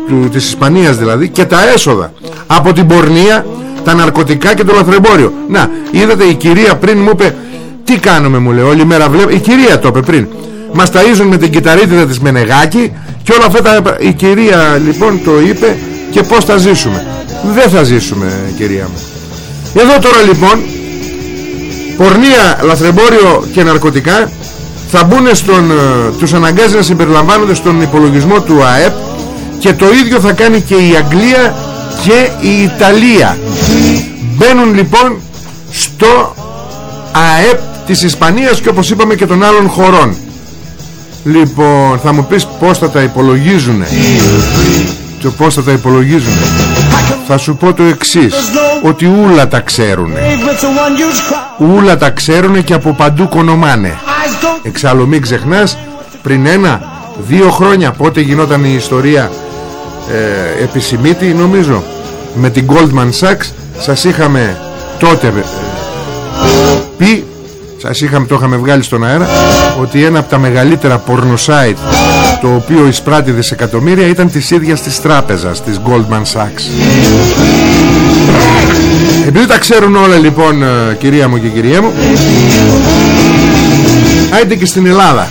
Speaker 1: του, της Ισπανίας δηλαδή και τα έσοδα από την πορνεία τα ναρκωτικά και το λαθρεμπόριο. Να είδατε η κυρία πριν μου είπε τι κάνουμε μου λέει όλη μέρα βλέπω Η κυρία το είπε πριν. Μας ταΐζουν με την κυταρίτιδα της Μενεγάκη Και όλα αυτά τα... η κυρία λοιπόν το είπε Και πως θα ζήσουμε. Δεν θα ζήσουμε κυρία μου Εδώ τώρα λοιπόν Πορνεία, λαθρεμπόριο και ναρκωτικά Θα μπουν στον ε, Τους αναγκάζει να συμπεριλαμβάνονται στον υπολογισμό του ΑΕΠ Και το ίδιο θα κάνει και η Αγγλία Και η Ιταλία. Μπαίνουν λοιπόν στο ΑΕΠ της Ισπανίας και όπως είπαμε και των άλλων χωρών. Λοιπόν θα μου πεις πως θα τα υπολογίζουν Και πως θα τα υπολογίζουν Θα σου πω το εξής Ότι ούλα τα ξέρουν Ούλα τα ξέρουν και από παντού κονομάνε Εξάλλου μην ξεχνάς Πριν ένα, δύο χρόνια Πότε γινόταν η ιστορία ε, Επισημήτη νομίζω Με την Goldman Sachs Σας είχαμε τότε ε, πει σας είχαμε, το είχαμε βγάλει στον αέρα ότι ένα από τα μεγαλύτερα porno το οποίο εισπράττει δισεκατομμύρια ήταν της ίδιας της τράπεζας της Goldman Sachs. Επειδή τα ξέρουν όλα λοιπόν ε, κυρία μου και κυρία μου Άιντε και στην Ελλάδα.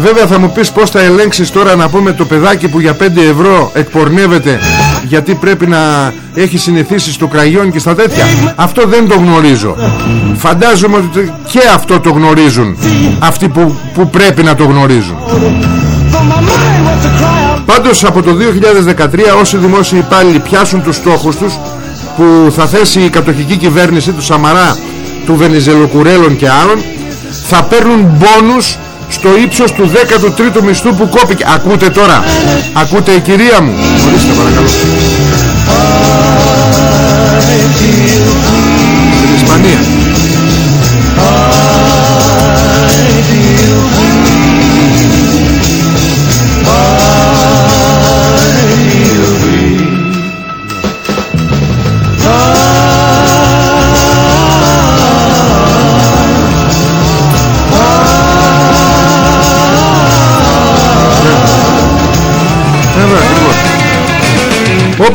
Speaker 1: Βέβαια θα μου πεις πως θα ελέγξεις τώρα να πούμε το παιδάκι που για 5 ευρώ εκπορνεύεται Γιατί πρέπει να έχει συνηθίσεις στο κραγιόν και στα τέτοια. Αυτό δεν το γνωρίζω. Φαντάζομαι ότι και αυτό το γνωρίζουν Αυτοί που, που πρέπει να το γνωρίζουν. Πάντως από το 2013 όσοι δημόσιοι υπάλληλοι πιάσουν τους στόχους τους Που θα θέσει η κατοχική κυβέρνηση του Σαμαρά Του Βενιζελοκουρέλων και άλλων θα παίρνουν μπόνους στο ύψος του 13ου μισθού που κόπηκε. Ακούτε τώρα. Ακούτε η κυρία μου. Ορίστε παρακαλώ. Στην Ισπανία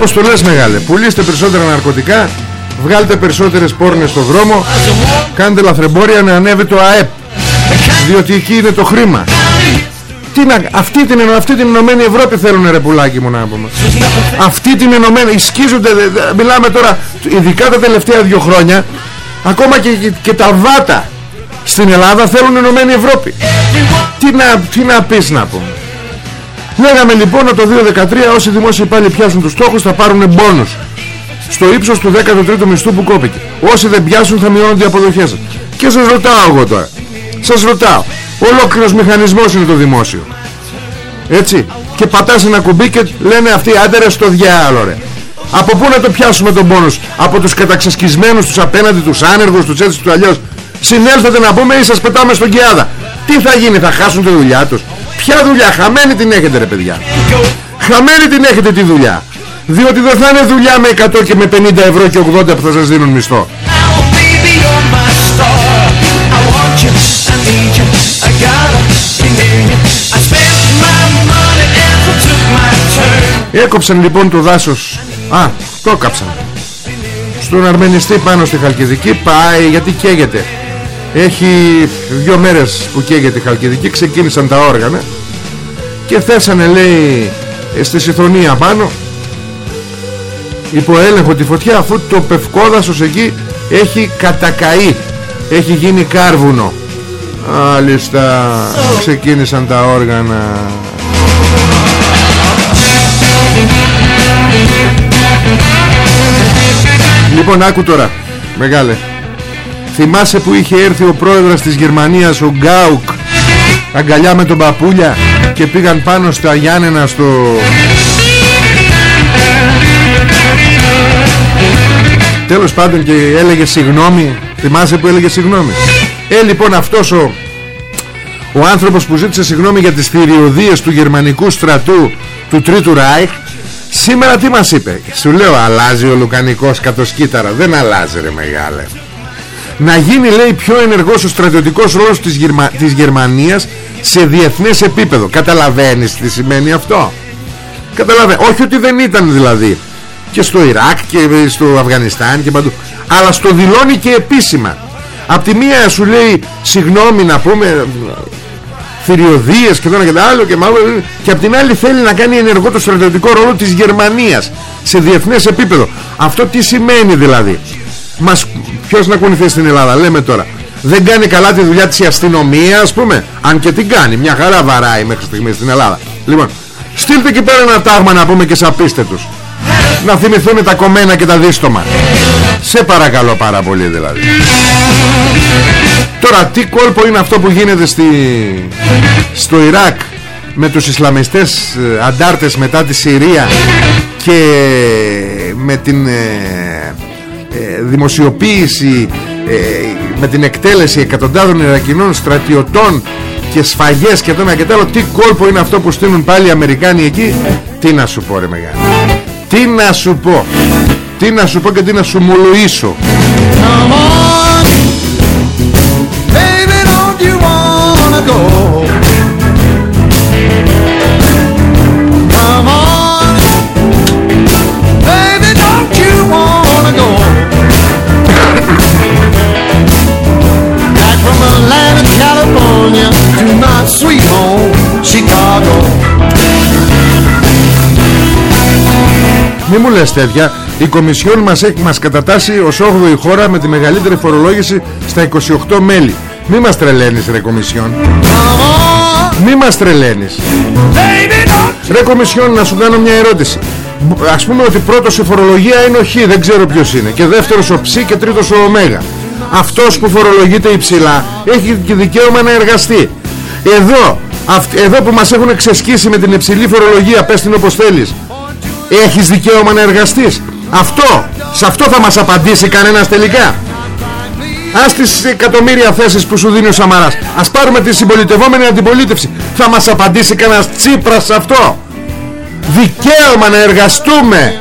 Speaker 1: Όπως το λες μεγάλε. Πουλήστε περισσότερα ναρκωτικά Βγάλτε περισσότερες πόρνες στο δρόμο Κάντε λαθρεμπόρια να ανέβει το ΑΕΠ. Διότι εκεί είναι το χρήμα. Τι να, αυτή, την, αυτή την Ενωμένη Ευρώπη θέλουν ρε πουλάκι μου να πούμε. Αυτή την Ενωμένη Σκίζονται Μιλάμε τώρα Ειδικά τα τελευταία δύο χρόνια Ακόμα και, και, και τα βάτα Στην Ελλάδα θέλουν Ενωμένη Ευρώπη. Τι να, τι να πεις να πούμε Λέγαμε λοιπόν ότι το 2013 όσοι δημόσιοι υπάλληλοι πιάσουν τους στόχους θα πάρουν μπόνους στο ύψος του 13ου μισθού που κόπηκε. Όσοι δεν πιάσουν θα μειώνονται οι αποδοχές σας. Και σας ρωτάω εγώ τώρα. Σας ρωτάω. Ολόκληρος μηχανισμός είναι το δημόσιο. Έτσι. Και πατάς ένα κουμπί και λένε αυτοί άντε στο διάλο ρε. Από πού να το πιάσουμε τον πόνους. Από τους καταξασκισμένους, τους απέναντι, τους άνεργους, τους έτσι, τους αλλιώς. Συνέλθετε να πούμε ή σας πετάμε στον Κιάδα. Τι θα γίνει, θα χάσουν τη δουλειά τους; Ποια δουλειά, χαμένη την έχετε ρε παιδιά. Χαμένη την έχετε τη δουλειά. Διότι δεν θα είναι δουλειά με 100 και με 50 ευρώ και 80 που θα σας δίνουν μισθό. Έκοψαν λοιπόν το δάσος. Α, το έκαψαν. Στον αρμενιστή πάνω στη Χαλκιδική Πάει γιατί καίγεται έχει δύο μέρες που καίγεται η Χαλκιδική Ξεκίνησαν τα όργανα Και θέσανε λέει Στη συθρονία πάνω Υποέλεγχο τη φωτιά Αφού το πευκόδασος εκεί Έχει κατακαεί Έχει γίνει κάρβουνο. Άλιστα Ξεκίνησαν τα όργανα. Λοιπόν άκου τώρα Μεγάλε. Θυμάσαι που είχε έρθει ο πρόεδρος της Γερμανίας Ο Γκάουκ Αγκαλιά με τον παπούλια Και πήγαν πάνω στα Γιάννενα στο Τέλος πάντων και έλεγε συγγνώμη Θυμάσαι που έλεγε συγγνώμη Ε λοιπόν αυτός ο Ο άνθρωπος που ζήτησε συγγνώμη για τις θηριωδίες του γερμανικού στρατού Του Τρίτου Ράιχ Σήμερα τι μας είπε; Σου λέω αλλάζει ο Λουκανικός κατοσκύτταρα Δεν αλλάζει ρε μεγάλε Να γίνει λέει πιο ενεργός ο στρατιωτικός ρόλος της, Γερμα... της Γερμανίας Σε διεθνές επίπεδο. Καταλαβαίνεις τι σημαίνει αυτό; Καταλαβαίνεις Όχι ότι δεν ήταν δηλαδή Και στο Ιράκ και στο Αφγανιστάν και παντού Αλλά στο δηλώνει και επίσημα. Απ' τη μία σου λέει Συγγνώμη να πούμε θηριωδίες και το ένα και το άλλο και μάλλον και απ' την άλλη θέλει να κάνει ενεργό το στρατιωτικό ρόλο της Γερμανίας σε διεθνές επίπεδο. Αυτό τι σημαίνει δηλαδή; Μας, ποιος να κουνηθεί στην Ελλάδα λέμε τώρα. Δεν κάνει καλά τη δουλειά της αστυνομία ας πούμε. Αν και την κάνει μια χαρά βαράει μέχρι στιγμής στην Ελλάδα. Λοιπόν στείλτε εκεί πέρα ένα τάγμα να πούμε και σε απίστευτους. Να θυμηθούν τα κομμένα και τα δίστομα. Σε παρακαλώ πάρα πολύ δηλαδή. Τώρα τι κόλπο είναι αυτό που γίνεται στη... στο Ιράκ με τους Ισλαμιστές ε, αντάρτες μετά τη Συρία και με την ε, ε, δημοσιοποίηση με την εκτέλεση εκατοντάδων Ιρακινών στρατιωτών και σφαγές και το ένα και το άλλο τι κόλπο είναι αυτό που στείλουν πάλι οι Αμερικάνοι εκεί; Τι να σου πω ρε μεγάλη. Τι να σου πω. Τι να σου πω και τι να σου μουλουίσω Baby don't you wanna go; Μη μου λες τέτοια. Η Κομισιόν μας έχει μας κατατάσει ως 8η χώρα με τη μεγαλύτερη φορολόγηση στα 28 μέλη. Μη μας τρελαίνεις ρε Κομισιόν. Μη μας τρελαίνεις. Ρε Κομισιόν να σου κάνω μια ερώτηση. Ας πούμε ότι πρώτος η φορολογία είναι ο Χ Δεν ξέρω ποιος είναι. Και δεύτερος ο Ψ και τρίτος ο Ω. Αυτός που φορολογείται υψηλά Έχει και δικαίωμα να εργαστεί. Εδώ εδώ που μας έχουν ξεσκίσει με την υψηλή φορολογία Πες την όπως θέλεις Έχεις δικαίωμα να εργαστείς. Αυτό Σε αυτό θα μας απαντήσει κανένας τελικά. Ας τις εκατομμύρια θέσεις που σου δίνει ο Σαμαράς. Ας πάρουμε τη συμπολιτευόμενη αντιπολίτευση. Θα μας απαντήσει κανένας Τσίπρας σε αυτό. Δικαίωμα να εργαστούμε.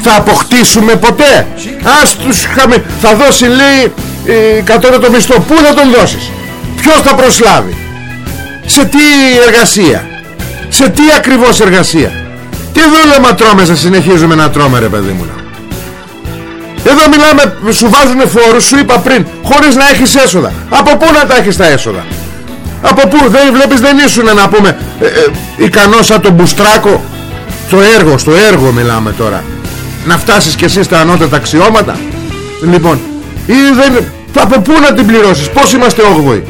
Speaker 1: Θα αποκτήσουμε ποτέ. Ας τους χαμε... Θα δώσει λέει ε, Κατώτατο μισθό. Πού θα τον δώσεις; Ποιος θα προσλάβει; Σε τι εργασία; Σε τι ακριβώς εργασία; τι δούλεμα τρώμε σε συνεχίζουμε να τρώμε ρε παιδί μου Εδώ μιλάμε Σου βάζουν φόρους σου είπα πριν Χωρίς να έχεις έσοδα. Από πού να τα έχεις τα έσοδα; Από πού δεν βλέπεις δεν ήσουν να πούμε ε, ε, Ικανός σαν τον Μπουστράκο; Στο έργο Στο έργο μιλάμε τώρα. Να φτάσεις κι εσύ στα ανώτατα αξιώματα; Λοιπόν ή δεν, Από πού να την πληρώσεις; Πώς είμαστε όγδοοι;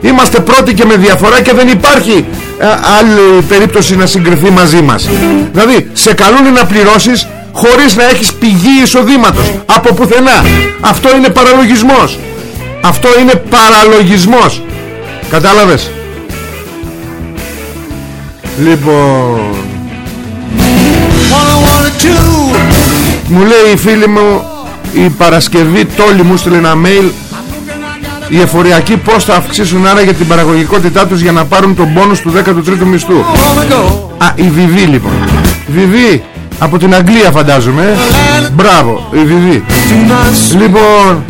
Speaker 1: Είμαστε πρώτοι και με διαφορά και δεν υπάρχει ε, άλλη περίπτωση να συγκριθεί μαζί μας. Δηλαδή σε καλούν να πληρώσεις χωρίς να έχεις πηγή εισοδήματος. Από πουθενά. Αυτό είναι παραλογισμός. Αυτό είναι παραλογισμός. Κατάλαβες; Λοιπόν. Μου λέει η φίλη μου η Παρασκευή τόλη μου στείλε ένα mail οι εφοριακοί πώς θα αυξήσουν άρα για την παραγωγικότητά τους για να πάρουν τον πόνους του 13ου μισθού. Α, η Βιβί λοιπόν. Βιβί, από την Αγγλία φαντάζομαι. Μπράβο, η Βιβί Λοιπόν,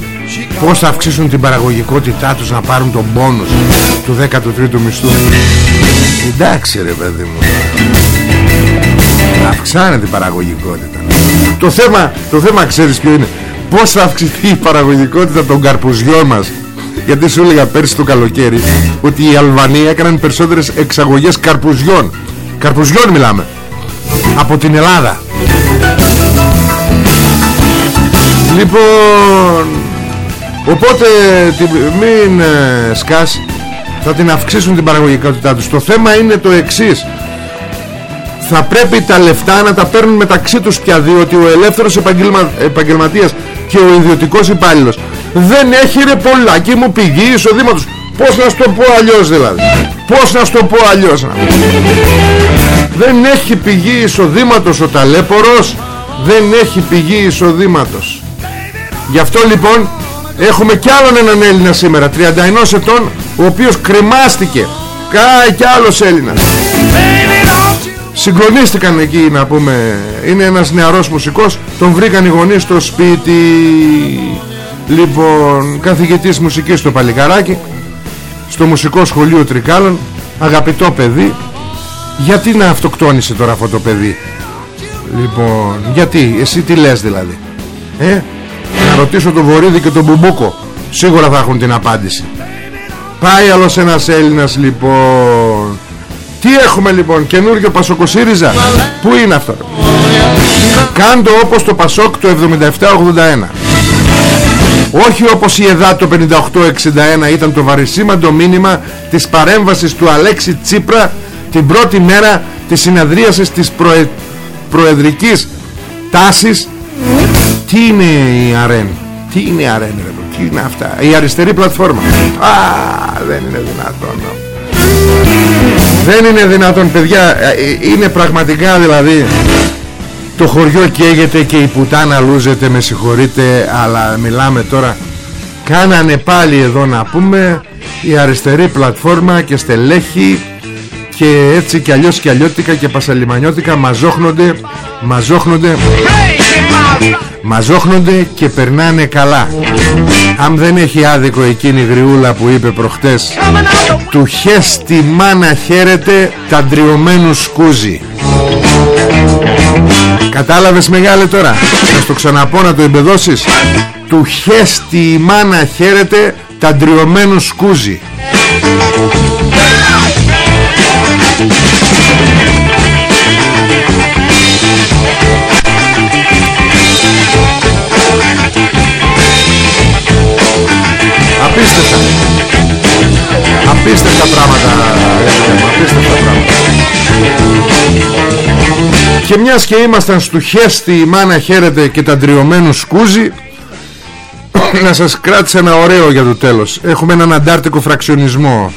Speaker 1: πώς θα αυξήσουν την παραγωγικότητά τους να πάρουν τον πόνους του 13ου μισθού; Εντάξει ρε παιδί μου. Να αυξάνε την παραγωγικότητα. Το θέμα, το θέμα ξέρεις ποιο είναι. Πώς θα αυξηθεί η παραγωγικότητα των καρπουζιών μας; Γιατί σου έλεγα πέρσι το καλοκαίρι ότι οι Αλβανοί έκαναν περισσότερες εξαγωγές καρπουζιών. Καρπουζιών μιλάμε. Από την Ελλάδα. Λοιπόν οπότε μην ε, σκάς. Θα την αυξήσουν την παραγωγικότητά τους. Το θέμα είναι το εξής. Θα πρέπει τα λεφτά να τα παίρνουν μεταξύ τους πια διότι ο ελεύθερος επαγγελμα... επαγγελματίας και ο ιδιωτικός υπάλληλος δεν έχει ρε και μου πηγή εισοδήματος. Πως να στο πω αλλιώς δηλαδή. Πως να στο πω αλλιώς να. δεν έχει πηγή εισοδήματος ο ταλέπορος. Δεν έχει πηγή εισοδήματος. Γι' αυτό λοιπόν έχουμε κι άλλον έναν Έλληνα σήμερα 31 ετών ο οποίος κρεμάστηκε. Κάει κι άλλος Έλληνας. Συγκλονίστηκαν εκεί να πούμε. Είναι ένας νεαρός μουσικός. Τον βρήκαν οι γονείς στο σπίτι Λοιπόν Καθηγητής μουσικής στο Παλικαράκι Στο μουσικό σχολείο Τρικάλων Αγαπητό παιδί Γιατί να αυτοκτόνησε τώρα αυτό το παιδί; Λοιπόν Γιατί εσύ τι λες δηλαδή Ε; Να ρωτήσω τον Βορύδη και τον Μπουμπούκο Σίγουρα θα έχουν την απάντηση. Πάει άλλος ένας Έλληνας λοιπόν. Τι έχουμε λοιπόν καινούργιο Πασοκοσύριζα; Πού είναι αυτό; Κάντο όπως το Πασόκ το 77-81 όχι όπως η ΕΔΑ το 58-61 ήταν το βαρισίμαντο μήνυμα της παρέμβασης του Αλέξη Τσίπρα την πρώτη μέρα της συνεδρίασης της προε... προεδρικής τάσης. Τι είναι η ΑΡΕΝ τι είναι η ΑΡΕΝ τι είναι αυτά; Η αριστερή πλατφόρμα. Α δεν είναι δυνατόν δεν είναι δυνατόν παιδιά. Ε, ε, Είναι πραγματικά δηλαδή Το χωριό καίγεται και η πουτάνα λούζεται Με συγχωρείτε Αλλά μιλάμε τώρα. Κάνανε πάλι εδώ να πούμε Η αριστερή πλατφόρμα και στελέχη Και έτσι και αλλιώς και αλλιώτικα Και πασαλιμανιώτικα Μαζόχνονται Μαζόχνονται Μαζόχνονται και περνάνε καλά. Αν δεν έχει άδικο εκείνη η γριούλα που είπε προχτές Του χες τη μάνα χαίρεται τα ντριωμένους σκούζι Κατάλαβες μεγάλε τώρα; Θα στο ξαναπώ να το εμπεδώσεις. Του χες τη μάνα χαίρεται τα ντριωμένους σκούζι Απίστευτα. Απίστευτα πράγματα Και μιας και ήμασταν στο χέστη η μάνα χαίρεται και τα ντριωμένου σκούζι Να σας κράτησε ένα ωραίο για το τέλος. Έχουμε έναν αντάρτικο φραξιονισμό.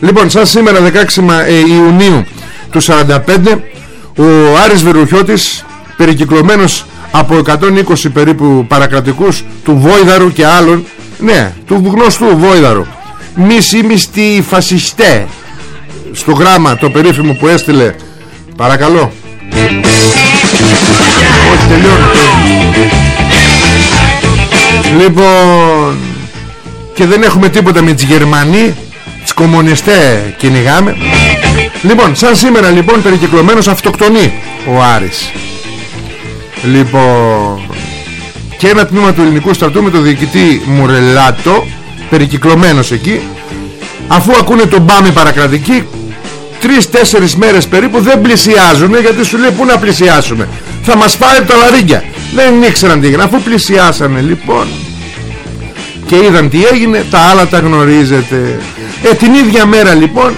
Speaker 1: Λοιπόν σαν σήμερα 16 ε, Ιουνίου του 45 Ο Άρης Βερουχιώτης Περικυκλωμένος από 120 περίπου παρακρατικούς Του Βόιδαρου και άλλων ναι, του γνωστού Βόιδαρου Μισή φασιστέ Στο γράμμα το περίφημο που έστειλε Παρακαλώ Όχι τελειώνω Λοιπόν Και δεν έχουμε τίποτα με τις Γερμανοί Τις κομμουνιστέ κυνηγάμε. Λοιπόν σαν σήμερα λοιπόν περικυκλωμένος αυτοκτονεί Ο Άρης. Λοιπόν και ένα τμήμα του ελληνικού στρατού με το διοικητή Μουρελάτο περικυκλωμένος εκεί αφού ακούνε τον μπάμι παρακρατική τρεις-τέσσερις μέρες περίπου δεν πλησιάζουν γιατί σου λέει πού να πλησιάσουμε θα μας πάρει τα λαρίγκια δεν ήξεραν τι έγινε. Αφού πλησιάσανε λοιπόν και είδαν τι έγινε τα άλλα τα γνωρίζετε. Ε την ίδια μέρα λοιπόν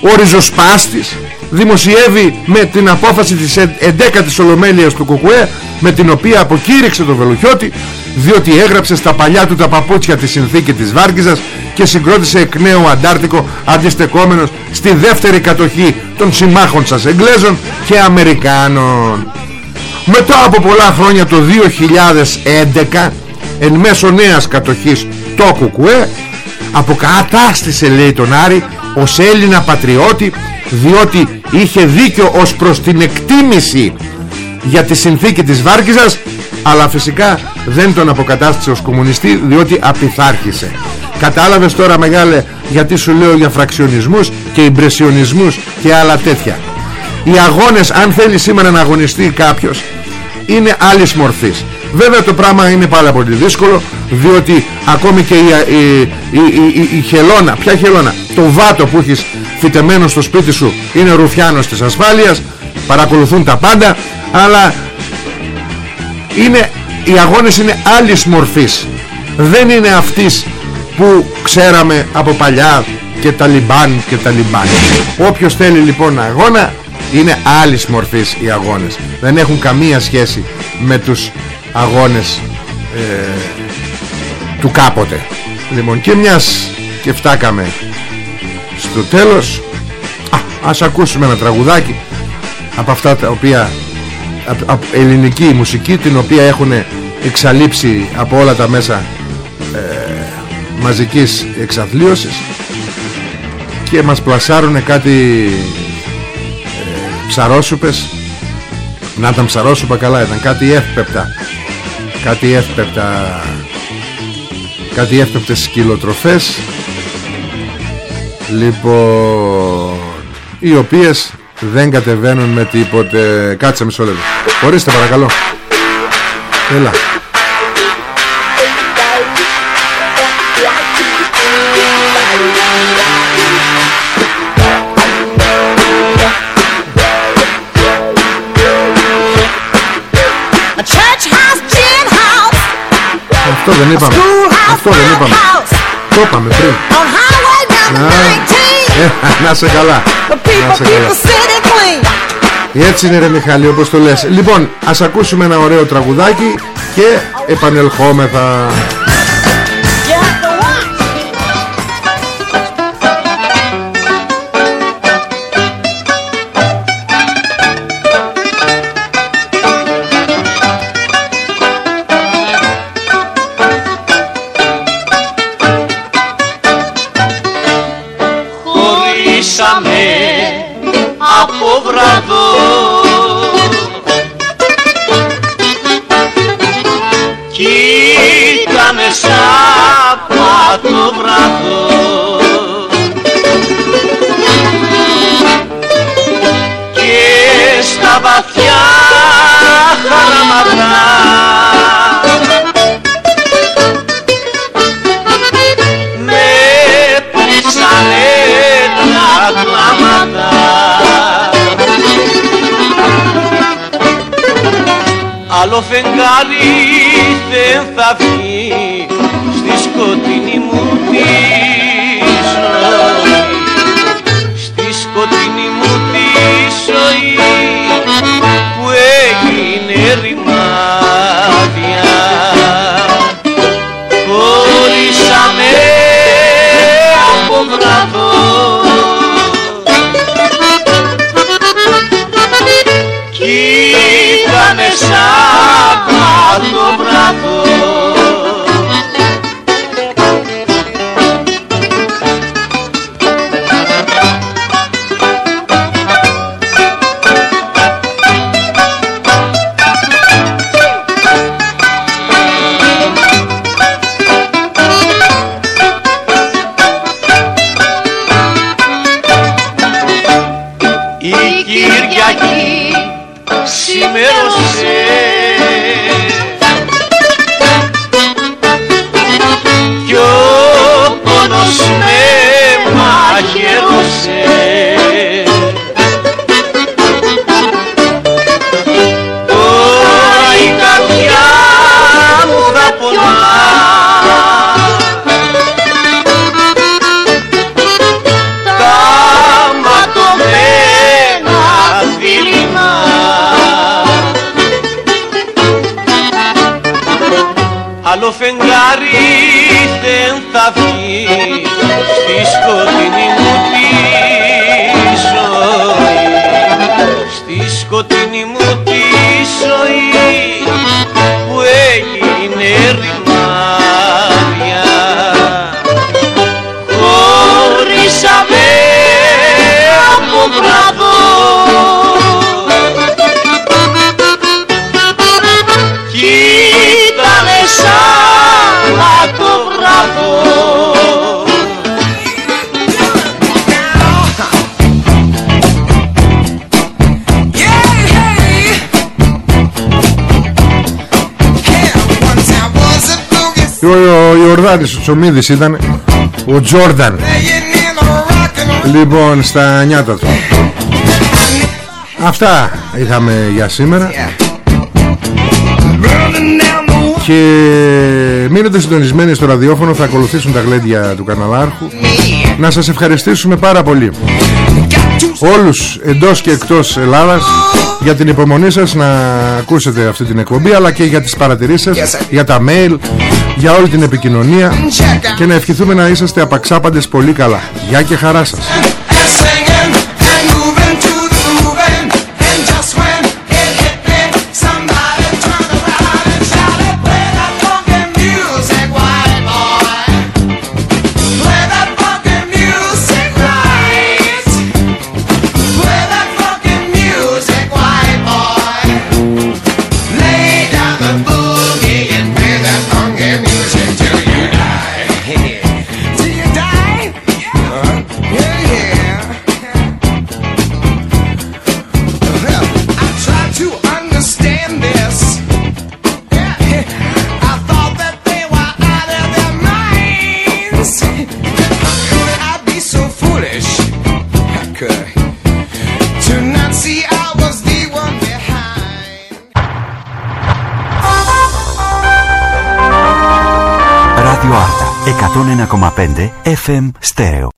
Speaker 1: ο ριζοσπάστης δημοσιεύει με την απόφαση της 11ης Ολομέλειας του Κουκουέ με την οποία αποκήρυξε τον Βελουχιώτη διότι έγραψε στα παλιά του τα παπούτσια τη συνθήκη της Βάρκιζας και συγκρότησε εκ νέου Αντάρτικο αντιστεκόμενος στη δεύτερη κατοχή των συμμάχων σας Εγγλέζων και Αμερικάνων. Μετά από πολλά χρόνια το 2011 εν μέσω νέας κατοχής το Κουκουέ αποκατάστησε λέει τον Άρη ως Έλληνα πατριώτη διότι είχε δίκιο ως προς την εκτίμηση για τη συνθήκη της Βάρκιζας αλλά φυσικά δεν τον αποκατάστησε ως κομμουνιστή διότι απειθάρχησε. Κατάλαβες τώρα μεγάλε γιατί σου λέω για φραξιονισμούς και ιμπρεσιονισμούς και άλλα τέτοια. Οι αγώνες αν θέλει σήμερα να αγωνιστεί κάποιος είναι άλλης μορφής. Βέβαια το πράγμα είναι πάρα πολύ δύσκολο διότι ακόμη και η, η, η, η, χελώνα ποια χελώνα το βάτο που έχεις φυτεμένο στο σπίτι σου είναι ρουφιάνος της ασφάλειας παρακολουθούν τα πάντα αλλά είναι, οι αγώνες είναι άλλης μορφής. Δεν είναι αυτής που ξέραμε από παλιά και τα λιμπάν και τα λιμπάν. Όποιος θέλει λοιπόν αγώνα είναι άλλης μορφής οι αγώνες. Δεν έχουν καμία σχέση με τους αγώνες ε, του κάποτε. Λοιπόν και μιας και φτάκαμε στο τέλος. Α, ας ακούσουμε ένα τραγουδάκι από αυτά τα οποία από ελληνική μουσική την οποία έχουν εξαλείψει από όλα τα μέσα ε, μαζικής εξαθλίωσης και μας πλασάρουν κάτι ε, ψαρόσουπες. Να ήταν ψαρόσουπα καλά ήταν. Κάτι εύπεπτα. Κάτι εύπεπτα κάτι εύπεπτες σκυλοτροφές. Λοιπόν οι οποίες δεν κατεβαίνουν με τίποτε. Κάτσε μισό λεπτό. Ορίστε παρακαλώ. Έλα. Αυτό δεν είπαμε. Αυτό δεν είπαμε. Το είπαμε πριν. Να, να σε καλά Να σε καλά. Έτσι είναι ρε Μιχάλη όπως το λες. Λοιπόν ας ακούσουμε ένα ωραίο τραγουδάκι Και επανελχόμεθα
Speaker 3: άλλο
Speaker 1: Ο, ο Ιορδάνης ο Τσομίδης ήταν. Ο Τζόρνταν. Λοιπόν στα νιάτα του. Αυτά είχαμε για σήμερα.
Speaker 4: Και μείνετε συντονισμένοι στο ραδιόφωνο. Θα ακολουθήσουν τα γλέντια του καναλάρχου. Να σας ευχαριστήσουμε πάρα πολύ Όλους εντός και εκτός Ελλάδας Για την υπομονή σας να ακούσετε αυτή την εκπομπή Αλλά και για τις παρατηρήσεις σας Για τα mail Για όλη την επικοινωνία Και να ευχηθούμε να είσαστε απαξάπαντες πολύ καλά. Γεια και χαρά σας
Speaker 5: FM Stereo.